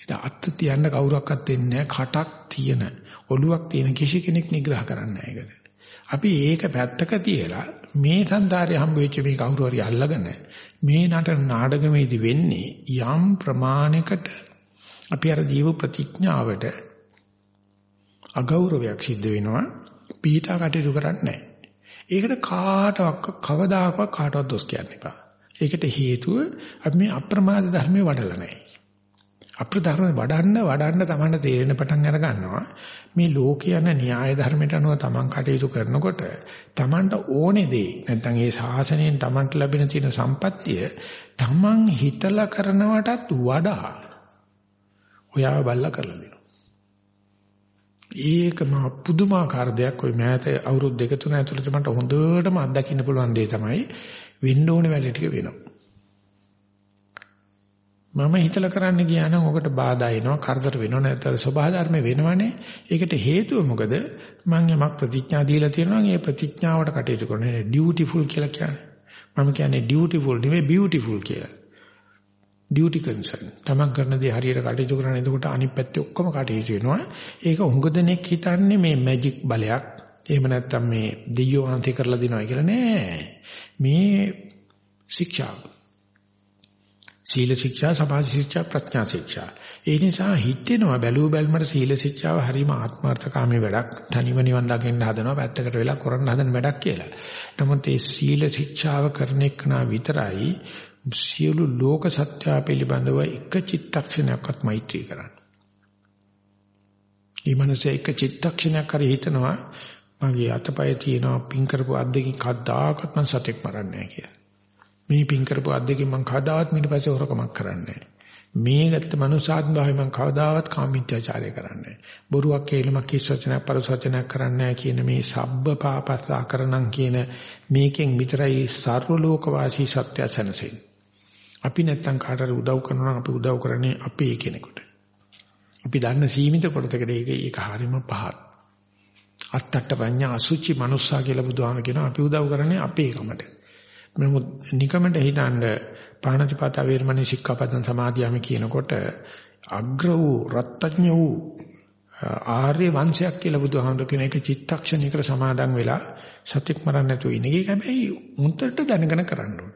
ඒක අත් තියන්න කවුරක්වත් දෙන්නේ කටක් තියෙන ඔළුවක් තියෙන කිසි කෙනෙක් නිග්‍රහ කරන්න නැහැ ඒකට. අපි ඒක පැත්තක තියලා මේ සංදාරේ හම්බ වෙච්ච මේ කවුරු හරි අල්ලගෙන මේ නටන නාටකමේදී වෙන්නේ යම් ප්‍රමාණයකට අපි අර දීව ප්‍රතිඥාවට අගෞරවයක් සිද්ධ වෙනවා පීඨා කටයුතු කරන්නේ නැහැ. ඒකට කාටවත් කවදාකවත් කාටවත් දොස් කියන්න එපා. ඒකට හේතුව අපි මේ අප්‍රමාද ධර්මයේ වඩලා නැහැ. අප්‍රධර්ම වඩන්න වඩන්න තමන්න තේරෙන පටන් අර ගන්නවා. මේ ලෝකේ යන න්‍යාය ධර්මයට අනුව තමන් කටයුතු කරනකොට තමන්ට ඕනේ දේ නැත්නම් ඒ ශාසනයෙන් තමන්ට ලැබෙන තියෙන සම්පත්තිය තමන් හිතලා කරනවටත් වඩා ඔයාව බල්ලා කරලා දෙනවා. ඒකම පුදුමාකාර දෙයක්. ওই මෑත අවුරුදු දෙක තුන ඇතුළත මට හොඳටම අත්දකින්න පුළුවන් දේ තමයි වෙන්න ඕනේ වැඩ ටික වෙනවා. මම හිතලා කරන්න ගියා නම් ඔකට බාධා එනවා කරදර වෙනවා නැත්නම් සබහා ධර්ම වෙනවනේ. ඒකට හේතුව මොකද? මම යමක් ප්‍රතිඥා දීලා තියෙනවා නම් ඒ ප්‍රතිඥාවට කටයුතු කරනවා. ඩියුටිෆුල් කියලා කියන්නේ. මම කියන්නේ ඩියුටිෆුල් නෙවෙයි බියුටිෆුල් කියලා. ඩියුටි කන්සර්න් තමන් කරන දේ හරියට කටයුතු කරන එතකොට අනිත් පැත්තේ ඔක්කොම කටයුතු වෙනවා. ඒක හුඟ දෙනෙක් හිතන්නේ මේ මැජික් බලයක්. එහෙම නැත්නම් මේ දෙයියෝ අන්ති කරලා දෙනවා කියලා නෑ. මේ ශික්ෂාව. සීල ශික්ෂා, සමාධි ශික්ෂා, ප්‍රඥා ශික්ෂා. ඒ නිසා හිතෙනවා බැලුව බැලමට සීල ශික්ෂාව හරීම ආත්මార్థකාමී වැඩක්. තනිව නිවන් දකින්න හදනවා පැත්තකට වෙලා කරන්න හදන වැඩක් කියලා. නමුත් ඒ සීල ශික්ෂාව කරන එකනා විතරයි සියලු ලෝක සත්‍ය පිළිබඳව එක චිත්තක්ෂණයක්වත් මෛත්‍රී කරන්න. මේ මනසේ එක චිත්තක්ෂණයක් හරි හිතනවා මගේ අතපය තියෙනවා පින් කරපු අද්දකින් කද්දාකත් මම සතෙක් මරන්නේ නැහැ කියලා. මේ පින් කරපු අද්දකින් මම කවදාවත් ඊට පස්සේ හොරකමක් කරන්නේ නැහැ. මේ ගත්ත මනුසාත්ම භාවය මම කවදාවත් කාමීත්‍යාචාරය කරන්නේ බොරුවක් කේලමක් කිස් වචනයක් පරස වචනයක් කරන්නේ කියන මේ සබ්බ පාපස්සා කරනම් කියන මේකෙන් විතරයි සර්ව ලෝක වාසී සත්‍ය සැනසෙන්නේ. අපි නැත්තම් කාටට උදව් කරනවා අපි උදව් කරන්නේ අපේ කෙනෙකුට. අපි දන්න සීමිත කොටසකට ඒක ඒක හරීම පහත්. අත්තට්ට පඤ්ඤා අසුචි මනුස්සා කියලා බුදුහාම කියනවා අපි උදව් කරන්නේ අපේ කමට. නමුත් නිකමට හිතන්න පාණතිපත වේරමණී සික්ඛාපදං සමාදියාමි කියනකොට අග්‍ර වූ රත්ත්‍ඥ වූ ආර්ය වංශයක් කියලා බුදුහාමුදුර කියන එක චිත්තක්ෂණයකට සමාදන් වෙලා සත්‍යක් මරන්න නැතුව ඉන්නේ. ඒක හැබැයි උන්ටට දැනගෙන කරන්න ඕන.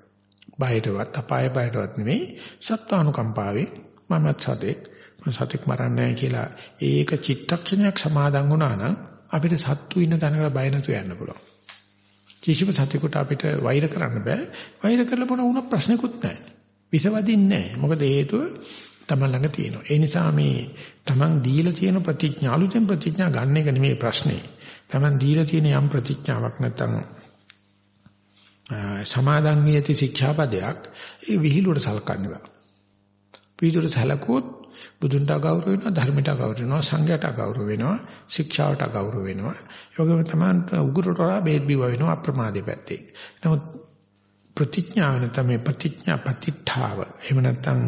බයටවත් අපාය බයටවත් නෙමෙයි සත්වානුකම්පාවේ මමත් සතෙක් මම සතෙක් මරන්නේ කියලා ඒක චිත්තක්ෂණයක් සමාදන් වුණා නම් අපිට සත්තු ඉන්න තැනකට බය නැතුව යන්න පුළුවන්. කිසිම සතෙකුට අපිට වෛර කරන්න බෑ. වෛර කරලා මොන වුණා ප්‍රශ්නකුත් නැහැ. විසවදින්නේ නැහැ. මොකද හේතුව තමන් ළඟ තියෙනවා. ඒ නිසා මේ තමන් දීලා තියෙන ප්‍රතිඥා අලුතෙන් ප්‍රතිඥා ගන්න එක නෙමෙයි ප්‍රශ්නේ. තමන් දීලා තියෙන යම් ප්‍රතිඥාවක් නැත්තම් සමාදන් වී ඇති ශික්ෂාපදයක් ඒ විහිළුවට සලකන්න බෑ. විහිළුවට සලකුවොත් බුදුන්ට ගෞරව වෙනවා ධර්මයට ගෞරව වෙනවා සංඝයට ගෞරව වෙනවා ශික්ෂාවට ගෞරව වෙනවා. ඒ වගේම තමයි උගුරට වඩා බේත් බිව වෙනවා අප්‍රමාදයේ පැත්තේ. නමුත් ප්‍රතිඥාව නැත්නම් මේ ප්‍රතිඥා ප්‍රතිඨාව එහෙම නැත්නම්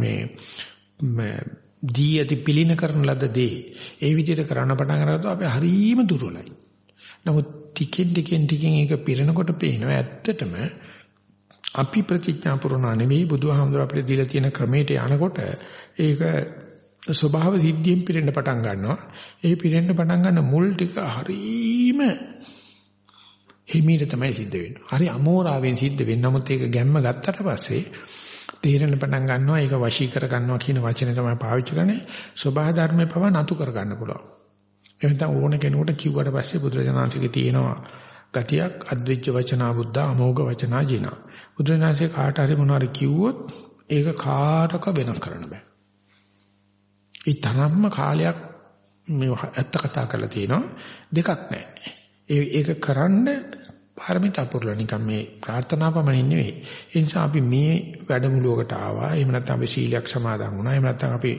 මේ දී යටි පිළින කරන ලද දේ ඒ විදිහට කරන්න පටන් ගන්නකොට අපි හරීම දුර්වලයි. නමුත් ටිකෙන් ටිකෙන් ටිකෙන් ඒක පිරෙනකොට පේනවා ඇත්තටම අපි ප්‍රතිඥා පුරනා නෙවෙයි බුදුහාමුදුර අපිට දීලා තියෙන ක්‍රමයට යනකොට ඒක ස්වභාව සිද්ධියෙන් පිරෙන්න පටන් ගන්නවා. ඒ පිරෙන්න පටන් ගන්න මුල් ටික හරීම හිමීට තමයි සිද්ධ වෙන්නේ. හරි අමෝරාවෙන් සිද්ධ වෙන්නේ. නමුත් ඒක ගැම්ම ගත්තට පස්සේ තේරෙන පටන් ගන්නවා ඒක වශී කර ගන්නවා කියන වචනේ තමයි පාවිච්චි කරන්නේ. ස්වභාව ධර්මේ පව නතු කර ගන්න පුළුවන්. එහෙනම් ඕන කෙනෙකුට කිව්වට පස්සේ බුදුරජාණන්සේගේ තියෙනවා ගතියක් අද්විජ්ජ වචනා බුද්ධ අමෝඝ වචනා ජිනා. බුදුරජාණන්සේ කාට හරි මොනවාරි කිව්වොත් ඒක කාටක වෙනස් කරන්න බෑ. ඒ තරම්ම කාලයක් මේ ඇත්ත කතා කරලා තියෙනවා දෙකක් නැහැ. ඒ ඒක කරන්න පාරමිතා පුරලා නිකන් මේ ප්‍රාර්ථනා පමණින් නෙවෙයි. ඒ නිසා අපි මේ වැඩමුළුවකට ආවා. එහෙම නැත්නම් අපි සීලයක් සමාදන් වුණා. එහෙම නැත්නම් අපි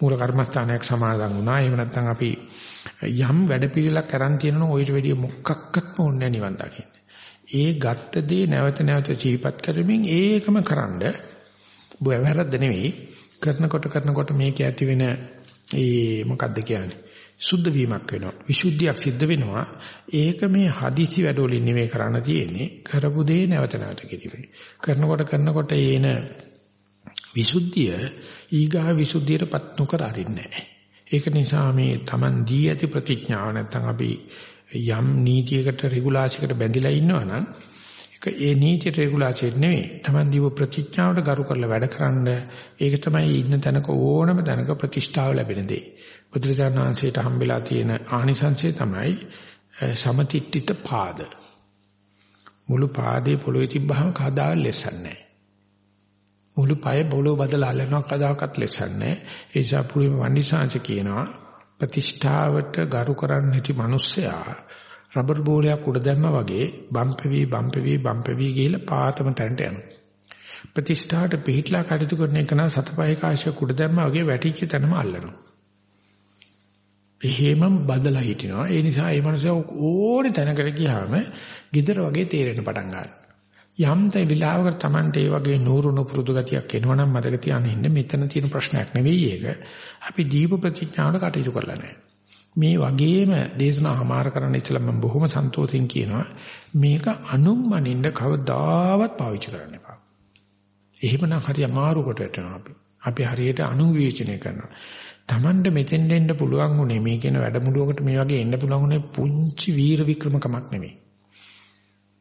මූල කර්මස්ථානයක් සමාදන් වුණා. එහෙම නැත්නම් අපි යම් වැඩපිළිවෙලක් කරන් තියෙනවා ඔයිට වැඩිය මොකක්වත්ම ඕනේ නිවන් දකින්න. ඒ ගත්ත දේ නැවත නැවත ජීවත් කරමින් ඒකම කරන්ඩ වැරද්ද නෙවෙයි කරනකොට කරනකොට මේක ඇති වෙන ඒ මොකද්ද කියන්නේ? සුද්ධ වීමක් වෙනවා. විසුද්ධියක් සිද්ධ වෙනවා. ඒක මේ හදිසි වැඩවලින් නෙමෙයි කරන්න තියෙන්නේ. කරපු දේ නැවත නැවත කිරීමයි කරනකොට කරනකොට එන විසුද්ධිය ඊගා විසුද්ධියටපත් නොකර අරින්නේ ඒක නිසා මේ Taman දී ඇති ප්‍රතිඥාව නැත්තම් අපි යම් නීතියකට රෙගුලාසියකට බැඳිලා ඉන්නවනම් ඒ නීති රෙගුලාසියට නෙවෙයි. Taman දීව ප්‍රතිඥාවට ගරු කරලා වැඩකරන ඒක තමයි ඉන්න තැනක ඕනම තැනක ප්‍රතිෂ්ඨාව ලැබෙන දේ. බුදුරජාණන් වහන්සේට හම්බෙලා තියෙන ආනිසංසය තමයි සමතිට්ඨිත පාද. මුළු පාදේ පොළොවේ තිබ්බහම කවදා ලෙසන්නේ මුළු পায় පොළොව බදලා අල්ලනවා කවදාකවත් ලෙසන්නේ. ඒ නිසා පුරිම වන්දිසාංශ කියනවා ප්‍රතිෂ්ඨාවට ගරු කරන්නේ නැති මිනිස්සයා රබර් බෝලයක් උඩ දැම්මා වගේ බම්පෙවි බම්පෙවි බම්පෙවි ගිහලා පාතම තැනට යනවා. ප්‍රතිෂ්ඨාට පිහිట్లా කටයුතු කරන එක නම් සතපහේ කාශ්‍ය කුඩ දැම්මා වගේ වැටිච්ච තැනම අල්ලනවා. එහෙමම බදලා හිටිනවා. ඒ නිසා මේ මනුස්සයා ඕනේ තැනකට ගියාම gedara වගේ තේරෙන්න පටන් ගන්නවා. යම් තේ විලාවකට Tamante ඒ වගේ නూరుණු පුරුදු ගතියක් එනවනම් මතක තියාගෙන ඉන්න මෙතන තියෙන ප්‍රශ්නයක් නෙවෙයි ඒක. අපි දීප ප්‍රතිඥාවට කටයුතු කරලා නැහැ. මේ වගේම දේශනා හමාර කරන්න ඉස්සෙල්ලා මම බොහොම සන්තෝෂෙන් කියනවා මේක අනුම්මනින්න කවදාවත් පාවිච්චි කරන්න එපා. එහෙමනම් හරි අමාරු කොට වැටෙනවා අපි. අපි හරියට අනුවිචනය කරනවා. Tamande මෙතෙන් දෙන්න පුළුවන් උනේ මේ කියන වැඩමුළුවකට මේ වගේ එන්න පුළුවන් උනේ පුංචි වීර වික්‍රමකමක් නෙමෙයි.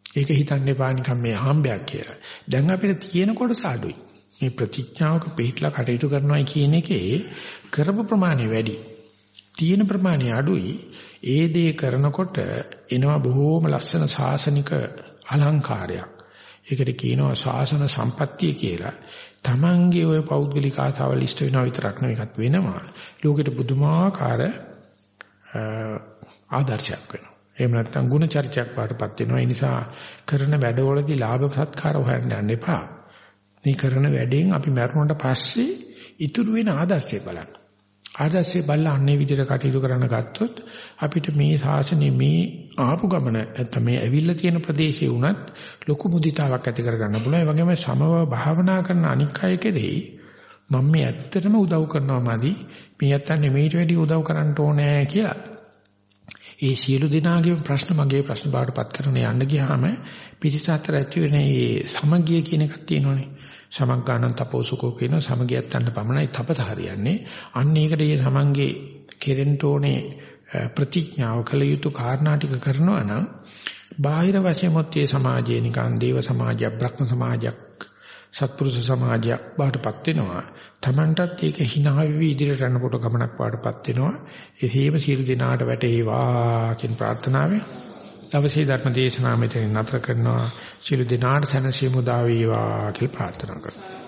ඒක හිතන්න එපා නිකන් මේ හාම්බයක් කියලා. දැන් අපිට තියෙන කොටස අඩුයි. මේ ප්‍රතිඥාවක පිටලා කටයුතු කරනවා කියන එකේ කරපු ප්‍රමාණය වැඩි. තියෙන ප්‍රමාණය අඩුයි. ඒ දේ කරනකොට එනවා බොහෝම ලස්සන සාසනික අලංකාරයක්. ඒකට කියනවා සාසන සම්පත්තිය කියලා. Tamange ඔය පෞද්ගලික ආසාවල් ඉෂ්ට වෙනවා විතරක් නෙවෙයිත් වෙනවා. ලෝකෙට පුදුමාකාර ආදර්ශයක් වෙනවා. එහෙම නැත්නම් ಗುಣ චර්චයක් වඩපත් වෙනවා. ඒ නිසා කරන වැඩවලදී ලාභ සත්කාර හොයන්න යන්න එපා. මේ කරන වැඩෙන් අපි මරණයට පස්සේ ඉතුරු වෙන ආදර්ශය බලන්න. ආදර්ශය බලලා අන්නේ විදිහට කටයුතු කරන්න ගත්තොත් අපිට මේ ශාසනයේ මේ ආපු ගමන නැත්නම් මේ ඇවිල්ලා තියෙන ප්‍රදේශයේ වුණත් ලොකු මුදිතාවක් ඇති කරගන්න පුළුවන්. ඒ වගේම සමව භාවනා කරන අනික් අය කෙරෙහි මම මේ ඇත්තටම උදව් කරනවා මදි. මේ ඇත්තන් මේට වැඩි උදව් කරන්න ඕනේ කියලා. ඒ සියලු දෙනාගේ ප්‍රශ්න මගේ ප්‍රශ්න බාටපත් කරන යන්න ගියාම පිටිස අතර ඇති වෙන මේ සමගිය කියන එකක් තියෙනවනේ. සමග්ගානන් තපෝසුකෝ කියන සමගියත් ගන්න පමණයි තපත හරියන්නේ. අන්න ඒකට මේ සමංගේ කෙරෙන්න ඕනේ ප්‍රතිඥාව කළ යුතු කාරණා ටික කරනවා නම් බාහිර වශයෙන් මොත්තේ සමාජයේ නිකන් දේව සමාජයක් බ්‍රහ්ම සමාජයක් සත්පුරුෂ සමාජයක් බාටපත් වෙනවා. Tamanටත් ඒක hina වෙවි ඉදිරියට යනකොට ගමනක් වාටපත් වෙනවා. එසේම සියලු දිනාට වැටේවා කියන ප්‍රාර්ථනාවෙන් දවසේ ධර්ම දේශනාව මෙතන නතර කරනවා. සියලු දිනාට සැනසීම උදා වේවා කියලා ප්‍රාර්ථනා කරනවා.